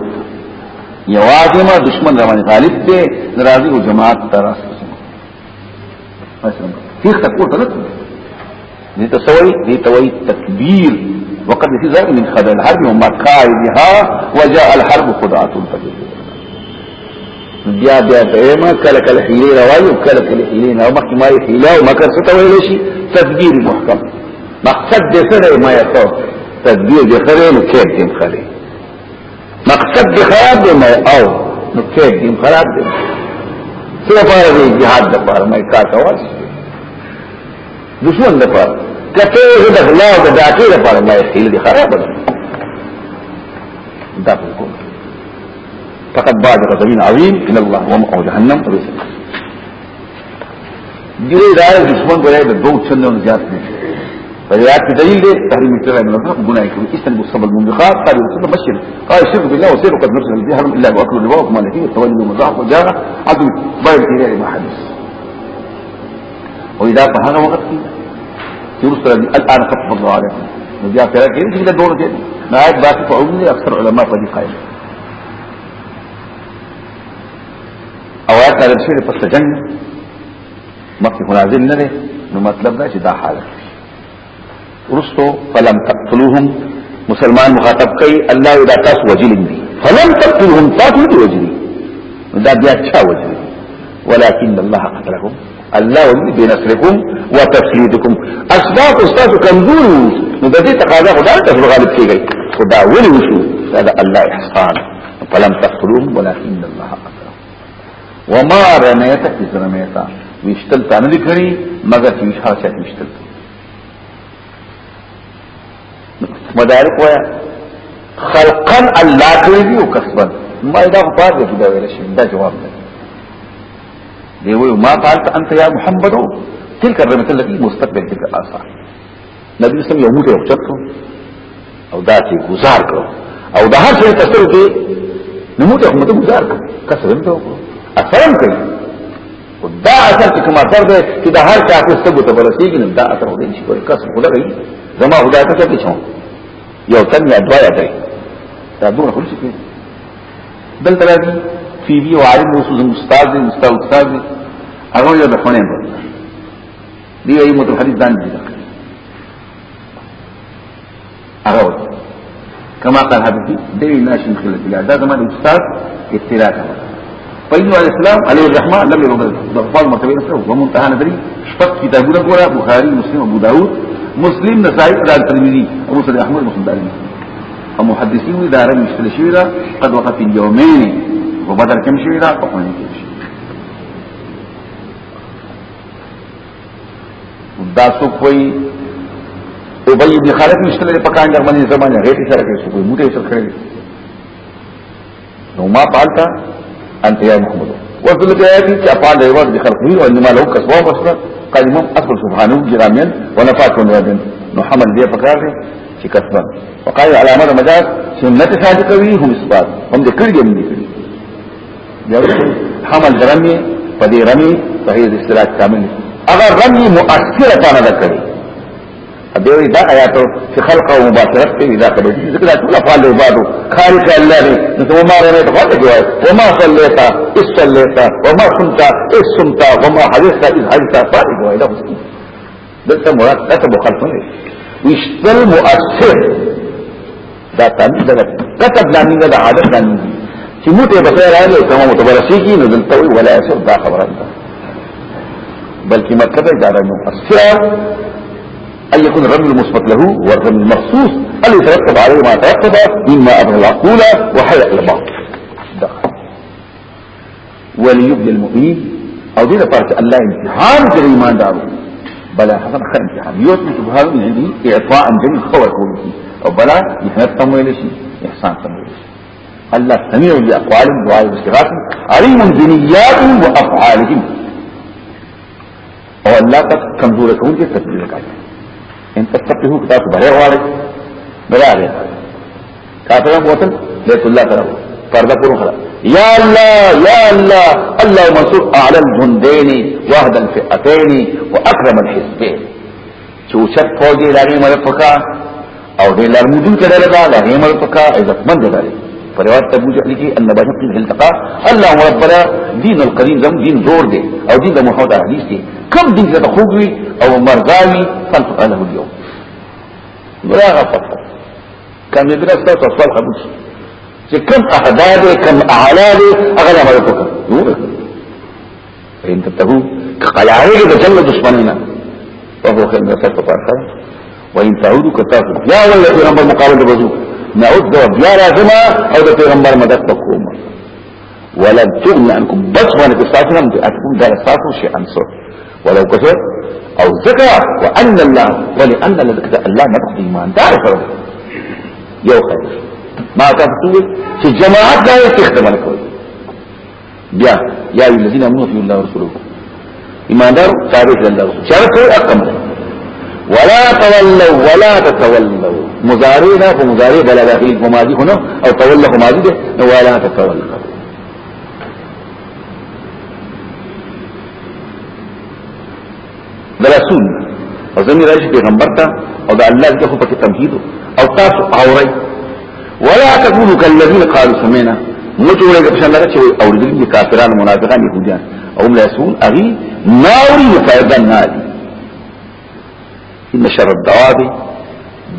Speaker 1: یوازې ما دشمن روان غالب دی ناراضي أو جماعت تراس مثلا. تیخ تکو ته نه دي تسوي دي توي تكبير. وقد في ذلك من خدع الحرب ومكائدها وجاء الحرب خدعة فجر بیا بیا دیما کله کله حیله راوي أو کله کله حیله نه مخکې ما حیله أو مکر څه ته ویل شي. تدبیر محکم مقصد دې سره ما یو تدبیر دې سره نو کې دې خلې مقصد دې خراب دې ما أو نو کې دې خراب دې څه لپاره دې jihad لپاره مې کار کول دشمن لپاره کته د غلا أو د داخې لپاره ما یې دي خراب ده دا په کوم فقد بعد غضبين عظيم إلى الله ومأو جهنم وبئس دې دا دشمن غوړې د دوه څنډو زیات دي فریات کی دلیل دے تحریم اتباع من الفرق گناہ کی استنبوا الصبر المنبخات قال الله بشر. قال الشرك بالله وسير قد نفسه الجهر إلا واكل الربا وكما نفيه والتولي والمزاح عدو بايل في غير ما حدث وإذا فهذا وقت فيه يرسل ألآن الله عليكم وجاء في لكن يمكن الدورة كده نهاية باقي فعومني أكثر علماء فدي قائل آیات نازل شوی پس جنگ مکه نازل نه ده نو مطلب دا چې دا حالت ورستو فلم تقتلوهم. مسلمان مخاطب کوي الله تاسو وجلین دي فلم تقتلوهم تاسو دي وجلي دا بیا چا وجلي ولكن الله قتلهم الله بنصركم وتسليطكم أسباب أستاذ کمزور نو د دې تقاضا خدای ته غالب کیږي خدا ولي وشو هذا الله إحسان. فلم تقتلوهم ولكن الله قتلهم. وما رميت اذ رميت وشتل تانه کړی مگر چې اشاره چا وشتل مدارک خلقا الله کوي أو ما دا په پاره دا ویل شي دا جواب دی دی وی ما فعلت انت يا محمد تلك الرميه التي مستقبل تلك الاثار نبی سم یو موټه وچتو او دا چې گزار کړو او دا هر څه تاسو کې نو موټه هم ته گزار کړو کسب هم ته وکړو اثر کوي دا اثر چې کوم اثر دی چې دا هر چا کو ستګو ته ورسیږي نو دا اثر ودی شي پر کسب خدای زما خدای ته څه چون یو تن یا دوا یا دی دا دوه خلک کې بل تر فی بی وعالم وصول استاد دی استاد استاد دی هغه یو د خونه په دی ای متو حدیث دان دي هغه کما قال حبیبی دی ناشن خلت الله دا زما استاد ابتلاء فإنه عليه السلام عليه الرحمة لم يرد بفضل مرتبه نفسه ومنتهى نظري شفت كتابنا قولا بخاري مسلم أبو داود مسلم نسائي قرآن الترمذي أبو سعيد أحمد مسلم دارمي المحدثين إذا رمي اشتل شويرا قد وقت اليومين په بدر کې مشوي دا په خوني کې شي دا څو کوئی او بای بن خالد مشتله په کانګر باندې زمانه غېټي سره کې څو کوئی موټي سره کړی نو ما پالتا انت يا محمد. وذل بيادي چې په اړه ورته خلقوي او انما له کسبه وسره قلمم اصل سبحانه جرامين ونفعت ونوادن نو حمل دې پکاره چې کسبه وقای علامه مجاز سنت صادقوي هم اثبات. هم دې کړی هم دې کړی حمل درمي فدي رمي فهي الاستلاك كامل. اگر رمي مؤثرة أنا ذكري دیوی دا آیاتو چې خلق أو مباشرت کوي دا چې ذکر ټول أفعال له عبادو خالق الله دی نو ما رمه ته وایي جوای وما صليتا اس صليتا وما كنت اس سمت وما حدثت اذ حدثت فارغ جوای دا دلته مراد کتب خلق نه وشتل مؤثر دا تامین دا کتب لامین دا عادت لامین چې موته بخیر راځي تمام متبرسیږي نو دلته ولا اسف دا خبره ده بلکې مطلب دا مؤثر أن يكون الرمي المثبت له والرمي المخصوص اللي يترتب عليه ما ترتب مما أبغى العقول وحياء الباطل وليبلي المؤمنين. أو دي لپاره الله امتحان د ایمان دارو. بلا حسن خير امتحان. يوسف سبحانه من عندي إعطاء جميل خبر كله أو بلا يحنت تمويل شيء إحسان تمويل اللہ سمیع اقوال دعائے وسیرات علیم دنیات و افعالہم اور اللہ کا کمزور کون کے تبدیل لگا جائے ان پر سب کے کتاب بھرے ہوا رہے بھرا رہے کافروں کو وطن، بیت اللہ کرا پردہ کرو منصور، اعلی الجندین، وحدا فی اتین واکرم الحزبین چوچک فوجی لاری مدد پکا، اور دے لارمودن کے دے لگا عزت مند دے فروايات ابو جهل کی أن في التقاء. الله ربنا دين القديم زم دين زور دي أو دين محمد حديث دي. كم دين ته خوږي أو مرغاوي له اليوم. ولا غفر. كان يبقى أستاذ اصوال خبوش چې کم احداد کم اعلاد اغلا ما يفكر فإن تبتهو كقلعيه بجنة دشمننا وهو خير من الفتح فارخا وإن تعودوا كتافوا يا ولا في نمبر مقابل بزو نعود دو بیا رازما أو د پیغمبر مدد وکوم ولن تغني عنكم. بس وانا تستاسنا اتكم دار استاسو شيء انصر ولو كثر أو ذكر وأن الله ولأن لذكر الله مدد ایمان دار فرض یو خیر ما تاسو چې جماعت دا استخدام کوي بیا یا الذين آمنوا في الله ورسوله. ایماندار تابع الله شرط اقم ولا تولوا ولا تتولوا. مضارعنا فمضارع بلا داخل فماضي هنا او تولوا فماضي ده ولا تتولوا. رسول او زمي راشي پیغمبر ته او د الله څخه په تمهید او تاسو اوري ولا تكونوا كالذين قالوا سمعنا. مجوړه د شان لري چې اوریدل دي کافرانو منافقان يهوديان. او رسول اغي ناوري فائدہ نادي ان شرط دوا بھی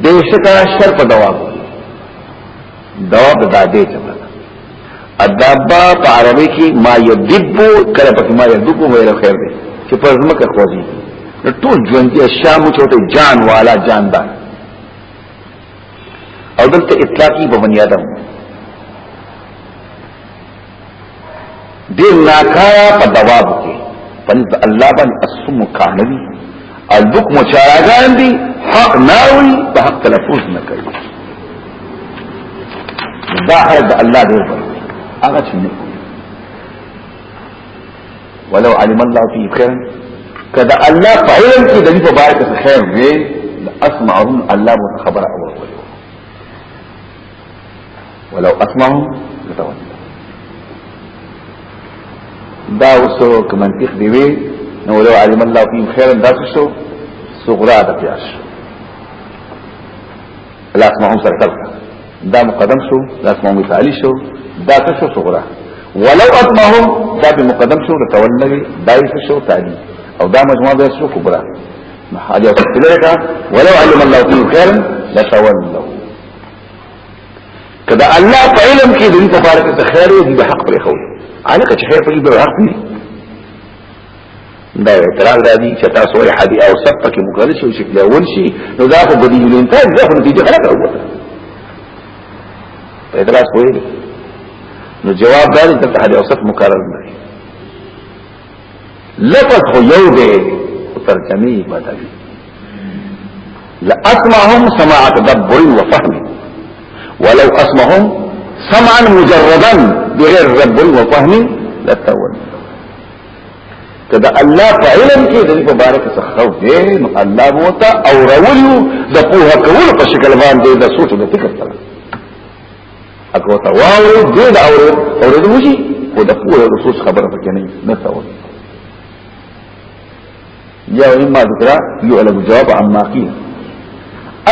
Speaker 1: بے شکا دوا بولی دوا بتا دے چلا ادابا عربی کی ما یدبو کرے پکی ما یدبو میرے خیر دے۔ کہ پر ازمک خوزی۔ نو ټول ژوند یې شامو جان والا جاندار او دلته اطلاقی په بنی آدم۔ دې ناکایا په دواب کې پند الله باندې اسم کانوی البک مچاراګان دي حق ناوي په حق تلفظ دا حرد الله دې په هغه چې نه ولو علم الله فيهم خيرا. کدا الله په علم کې د دې په باره کې خیر وي الله متخبر أول ولو اسمعهم لتولوا دا اوسو کمنطق دی نو ولو علم الله فيهم خيرا دا شو صغرا د پیاش لا اسمعهم سره کړه دا مقدم شو لا اسمعهم تعالی شو دا شو صغرا ولو أسمعهم دا به مقدم شو لتولوا دا شو تعالی أو دا مجموعة به شو کبرا حاجة تلګه ولو علم الله فيهم خيرا لتولوا کدا الله په علم کې د دې په اړه څه خیر دی به حق پرې خو الکه چې خیر په دې حق دا اعتراض راځي چې تاسو یې حدی أو سب پکې مقرر شي چې اول شي نو دا خو بدیل الانتاج دا خو نتیجه خلک راوته په اعتراض کوي نو جواب دا دی چې حدی أو سب مقرر نه دی. لفظ خو یو دی ترجمه بدلی لأسمعهم سماع تدبر وفهم ولو أسمعهم سمعا مجردا بغير تدبر وفهم لتولوا کدا الله په علم کې د دې مبارک څخه دی نو الله موتا أو رولو د پوها کول په شکل باندې د سوچ أو فکر سره اګه تا واو دې دا اور اور دې وشي أو د پوها د سوچ خبرة پکې نه نه تاول یا اما ذکر يعلم جواب عما قيل.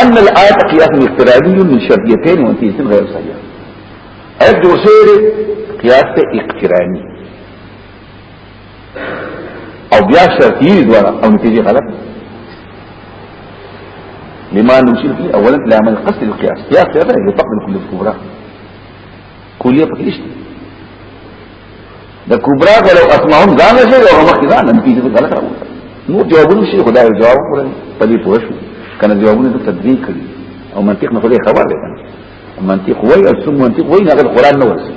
Speaker 1: أن الآية قياس اقترابي من شرطيتين وانتيتين غير صحيح. إيه دوسير قياس اقتراني. أو بیا شرطی دوارا أو نتیجه غلط لما نشير فيه اولا لعمل قصد القياس. قياس هذا يطبق لكل الكبرى. كلية فكريشت دا كبرى ولو أسمعهم ځان شي أو مخ ځان نتیجه غلط. راوته نو جوابونه شي خدای جواب ورن پدې پوه شو؟ کنه جوابونه تدریج کړي أو منطق نه خدای خبر دی منطق وای أو ثم منطق وای نه القرآن نو ورسي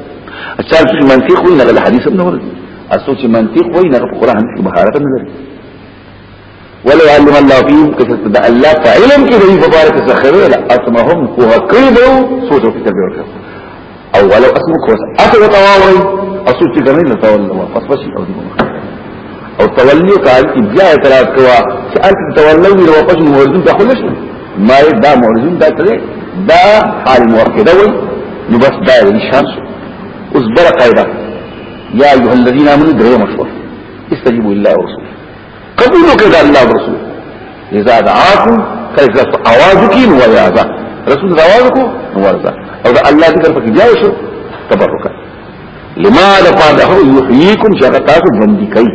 Speaker 1: اچھا منطق وای نه الحديث نو ورسي اسوچ منطق وای نه قرآن کې مهارت نه لري ولو علم الله فيهم كثرت ده الله فعلم کې دی مبارک سخره لا أسمهم هو قيدو سوچو به وکړه أو ولو أسمك وس اتو تواوي اسوچ ګرنه نه تول فصفشي أو دي أو تولي قال بیا اعتراض کوا چې انت تولوي لو پښ موردون تخلص ما دا موردون دا تل دا حال موکده وي نو بس دا شانس اوس بل قاعدة یا ایها الذين امنوا درې مشوره استجیبوا لله ورسوله. قبول وکړه الله ورسوله. اذا دعاكم کله اواز کی نو یاذا رسول راواز کو نو ورزا او الله ذکر پکې جاي شو تبرک لما لفاده يحييكم شغتاكم ژوند کوي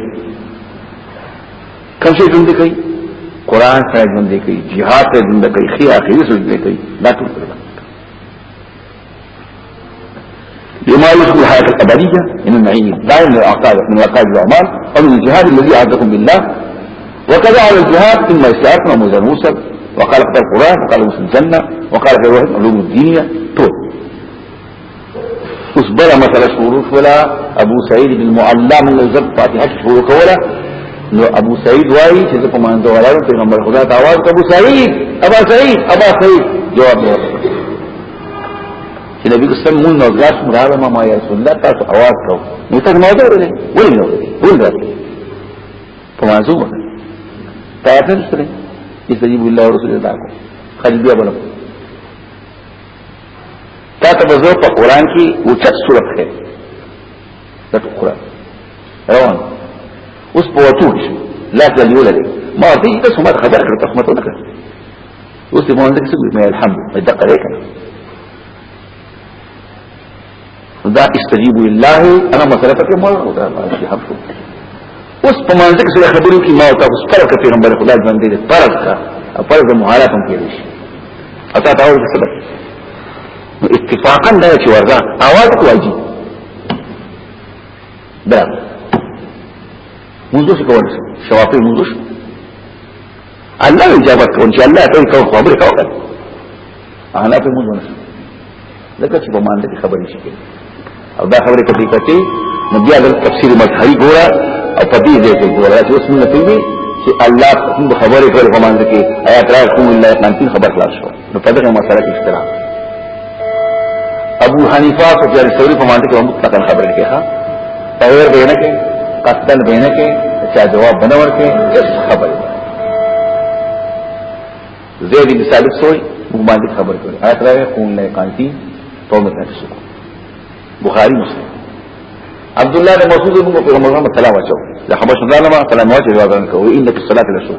Speaker 1: کوم شي ژوند کوي قران سره ژوند کوي jihad سره ژوند کوي خیا کوي ژوند کوي دا ټول بما يشبه الحياة الأبدية من النعيم دائم من العقائد من العقائد والأعمال أو من الجهاد الذي أعدكم بالله وكذا على الجهاد إما إسلام موزى موسى وقال في القرآن وقال موسى الجنة وقال في الوحيد علوم الدينية طول أصبر مثلا شروف ولا أبو سعيد بن المعلم من الزب فاتحة شروف ولا ابو سعيد وايي چې په مانځه ولاړ پیغمبر خدا ته आवाज ابو سعيد ابا سعيد ابا سعيد جواب ورکړ چې نبی قسم مون نو غاښ مراله ما یا رسول الله تاسو आवाज کو نو ته ما ده ورته ولې نو ولې راځي په مازو تاسو سره استجیب الله ورسول الله کو خلیل بیا بلم تا ته بزو په قران کې اوچت صورت ده د قران روان اوس په وته شو لا تليول لي ما دې تاسو ما خبر کړ تاسو ما ته نه کړ اوس دې مونږ څه مې الحمد دقه لري دا استجیبوا لله. أنا مسله پکې مو دا چې حق اوس په مانځ کې سره خبرو کې ما أو تاسو پر کې پیغمبر خدا باندې دې فرض کا فرض مهارت هم کېږي اته دا څه نو اتفاقا دا چې ورغا اواز کوي دا منځو څه کول شوافي منځو الله اجابت کوي چې الله ته کوم خبره کوي أنا په منځو نه لکه چې په مانځ کې خبرې شي او دا خبره کدي کتي نو بیا د تفسیر مذهبي ګوره او په دې کې ګوره چې اوس موږ ته چې الله څنګه خبره کوي په مانځ کې آیات راځي الله نامتين خبر خلاص شو نو په دغه مسله کې اختلاف ابو حنیفه سفیان ثوری په مانځ کې مطلق خبره کوي ها تغیر به نه کې قصدن به نه کې چا جواب بنور کې هیڅ خبره زید بن ثابت سوئی باندې خبر کوي آیات راځي قوم نه قانتی توبه تاسو بخاری مسلم. عبد الله بن مسعود موږ په رمضان سلام واچو د حبش ظالمه سلام واچو جواب کوي ان في الصلاة لشو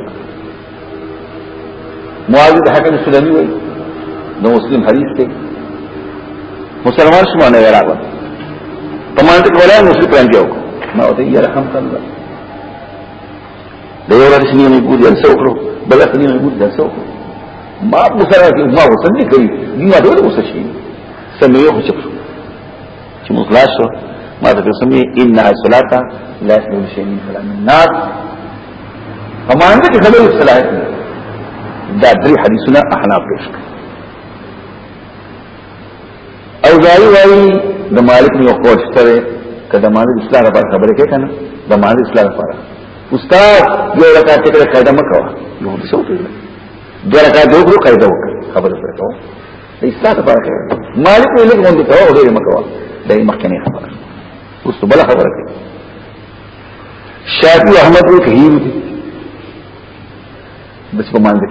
Speaker 1: معاذ حکم سلمي وي د مسلم حدیث ته مسلمان شمه نه راغله تمام ته ولا مسلم پرنګیو ما أو ته یې رحم الله. د یو ورځ نیمه ګور یې څوکړو بل څه یې څوکړو ما مسلمان ما وسنه کوي نیمه ډول وسشي سمې یو چې چې مخلاص شو. ما ته سمي ان الصلاه لا يسمع شيء من كلام الناس فما عندك خبر الصلاه دا دري حدیثونه احناف پیش او ځای وای د مالک یو قول شته کله مالک اسلام لپاره خبره کوي کنه؟ د مالک اسلام لپاره. استاد یو رکعت کې قاعده مکوا نو څه وکړي دوه رکعت دوه قاعده وکړه. خبره سره کوه. اسلام لپاره کوي مالک یې لږ مونږ ته او دې مکوا دای مخکنی خبره اوس بل خبره کوي شافعي احمد وو کهیم بس په مان دي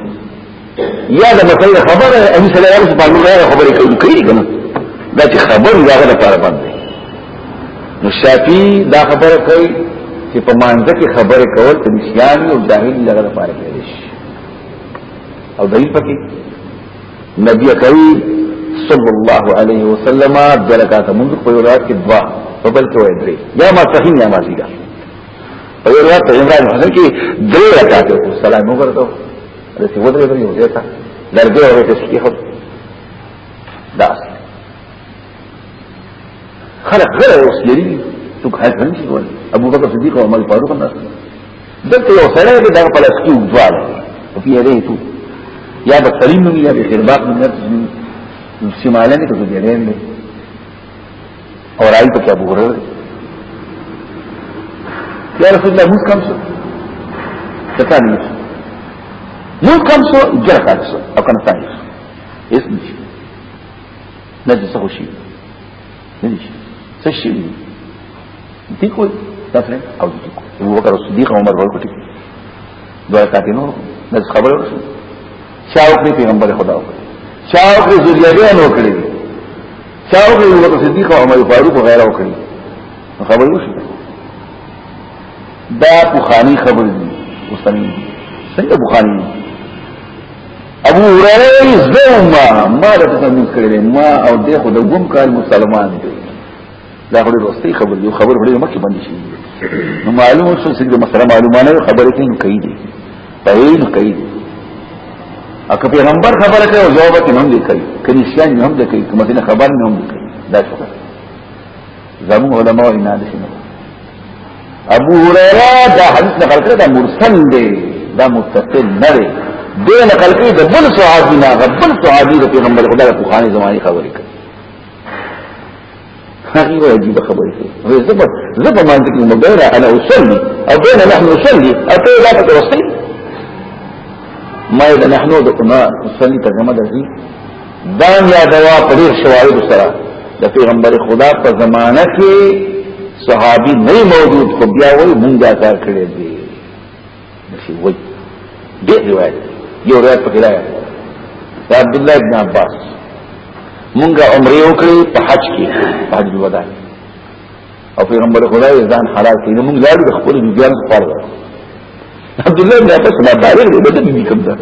Speaker 1: یا د مسله خبره ان صلی الله علیه وسلم خبره کوي کوي کنه دا چې خبر یاغه لپاره باندې نو شافعي دا خبره کوي چې په مانځ کې خبره کول د نسيان او جاهل لپاره لپاره کوي او دلیل پکې نبی کریم صلی الله علیه وسلم درکات منذ په روایت کې دعا په بل ما صحیح یا ما زیګا په روایت عمران حسن کې درې رکعات سلام. وګورئ رسي ودرې درې وځه لرګي أو تسبیح دا خلق غیر اوس یری تو نشي کول أبو بکر صدیق أو فاروق الناس. دلته یو سره د دغه پلاسکی وځوال أو په یری تو. یا د سلیم نو یا د سمالے تو جیلین میں اور آئی تو کیا بول رہے یا رسول اللہ موت کم سو۔ چتا نہیں سو۔ موت کم سو، جڑ کا سو۔ اور کنتا سو۔ اس نیچے نہ جیسا خوشی سشی نہیں دیکھو دفنے اور دیکھو وہ کرو صدیق عمر بڑھ کو ٹھیک دعا کاتی نو نہ خبر ہو شاہ اپنی پیغمبر خدا ہوگا وکړي چاوکړي زوجیان وکړي چاوکړي ابو بکر صدیق او عمر فاروق وغيرها وکړي خبر وشو دا بخاری خبر دي. مستنی څنګه بخاری ابو هريره زما ما. د تاسو کړی ما او دغه د ګم کال مسلمان دی دا خو وروستي خبر یو خبر وړي مکه باندې شي نو معلومه شو چې مسله معلومانه خبره کوي کوي دي پهې نو کوي دي اکه پیغمبر خبره کوي او جواب ته هم دي کوي کنيشيان هم دي کوي کومه نه خبر نه هم دي کوي دا څه زمو علماء نه دي شنو ابو هريره دا حدیث نقل کړی دا مرسل دی دا متصل نه دی دې نقل کړی د بل صحابي نه بل صحابي د پیغمبر خدا په خاني زماني خبرې کوي هذه هو عجيب خبره وهي زبر زبر ما عندك المبيرة أنا أصلي أو بين نحن نصلي أو لا تتوصي ما إذا نحن دقنا نصلي ترجمة ذي دان یا دوا پدیر شواهد سره د پیغمبر خدا په زمانہ کې صحابي نه موجود خو بیا وای مونږه کار کړی دی. نشي وای دې روایت. یو روایت په کې عبد الله ابن عباس. مونږه عمره وکړي په حج کې حج الوداع. او پیغمبر خدای ځان حلال کړي مونږ لاړو د خپل ځان سپارل عبد الله بن عباس ما بالغ دي کوم ده؟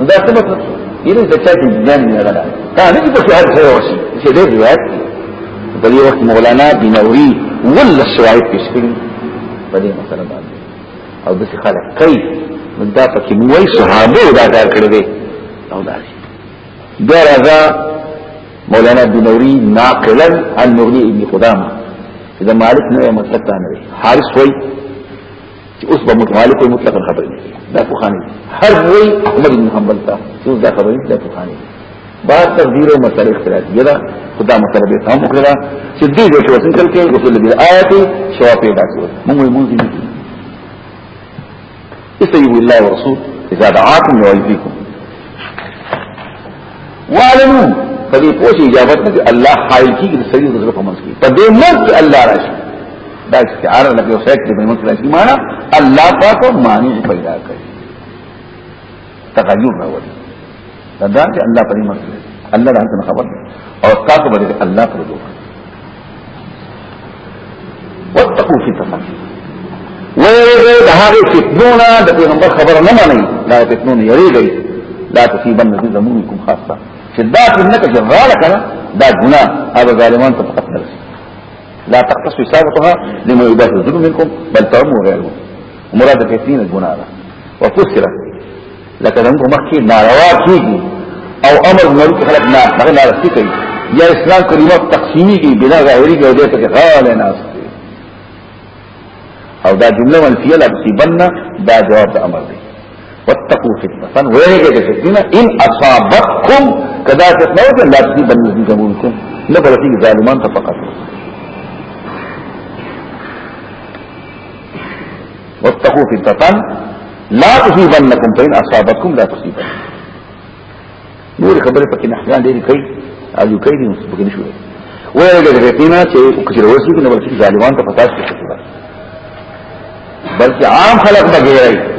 Speaker 1: دا څه مطلب یره د چا چې ځان نه غلا دا نه په شهادت سره وشي؟ دې روایت په دې وخت مولانا بنوري ولا شواهد پیش کړي په دې مسله باندې أو د خلک کوي من دا پکې موي صحابه دا کار کړی دی أو داري بیا رضا مولانا بنوري ناقلا عن مغني ابن قدامه إذا مالك نه مسلک نه دی حارث وای چې اوس به متمالک وي مطلق خبر نه دا فخاني هر وی أحمد بن حنبل تا. اوس دا خبر نه دا فخاني بعد تقدیر أو مسله اختلافیه ده خدا مسله به هم وکړه چې دې دې شو څنګه کې رسول الله آیات شوا پیدا کړو موږ موږ دې استجيبوا الله ورسول إذا دعاكم لويفيكم وعلمو فدې پوښي اجابت نه الله حائل کیږي د سړي د زړه په منځ کې په دې کې الله راشي دا استعاره لکه یو څه د منځ کې راشي معنا الله پاک معنی پیدا کوي تغیر راوړي دا دا چې الله په دې کې الله راځي خبر أو تاسو باندې الله پر دوه واتقوا فتنه ويرغي د هغه فتنونه د پیغمبر خبر نه مانی دا فتنونه یریږي لا تصيبن ذي زمونكم خاصه چې دا څنګه چې غاړه کړه دا ګناه هغه ظالمان ته فقط درسي لا تقتص إصابتها لما يباح الظلم منكم بل تعموا غيره مراد فتنين الجناه وفسر. لكن انكم مخي ناروا کیږي أو أمر بمعروف خلق نه هغه نارسي کوي یا اسلام کلمه تقسیمی کی بنا ظاهری کې ودې ته غالة ناس. أو دا جملة منفیه لا تصيبن دا جواب د أمر دی واتقوا ويهګه د فتنة. إن أصابتكم كذا فتنه لا تصيبن الذين منكم نبل فيه ظالمان فقط واتقوا فتنة. لا تصيبنكم فإن أصابتكم لا تصيبن نور خبره پکې نه ډېری کوي أو یو کوي نو پکې نشوي. وایي د فتنة چې کچره وسی فيه ظالمان ته پتاش کوي عام خلق بغیرای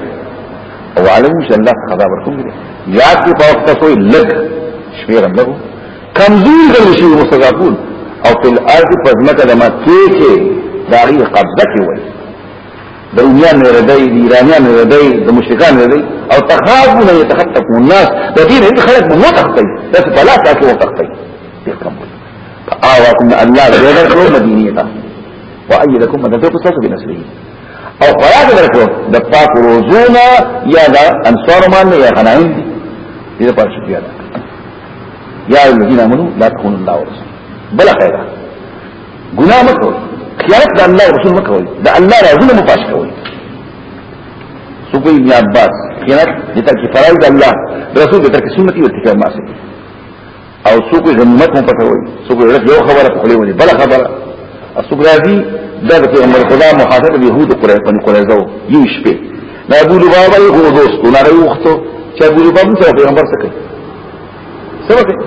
Speaker 1: أو علمو چې الله خدا ورکوم دي یاد کې په وخت کوئی لګ شمیرم لګو کمزور غل شي مستضعفون أو په الأرض پزمکه د مکه کې داغي قبضه کې وای د نه ردی د ایرانیان ردی د مشرکان ردی أو تخافون يتخطفون الناس. د دې نه خلق مو تخطي بس فلا تاسو تخطي کوم فآواكم الله مدینه ته وأيدكم مدد قصص بنسله او خوراک درکو د پاک روزونا یا د انصار مان یا غنائم دي. دې په شکل ده یا الذين امنوا لا تخونوا الله ورسوله. بلا خیره ګناه مکو خیانت د الله رسول مکو د الله رسول مفاش کوي سوق ابن عباس خیانت د ترک فرایض الله رسول د ترک سنتي او اتباع معصيه او سوق ذمت مو پټوي سوق یو خبره په خلی ونی بل خبره. سوق راځي دا د پیغمبر خدا مخاطب يهود قریه بن قریزه یو شپه دا ابو لبابا یو دوستو نه یو وختو چې ابو لبابا ته پیغمبر څه کوي؟ څه کوي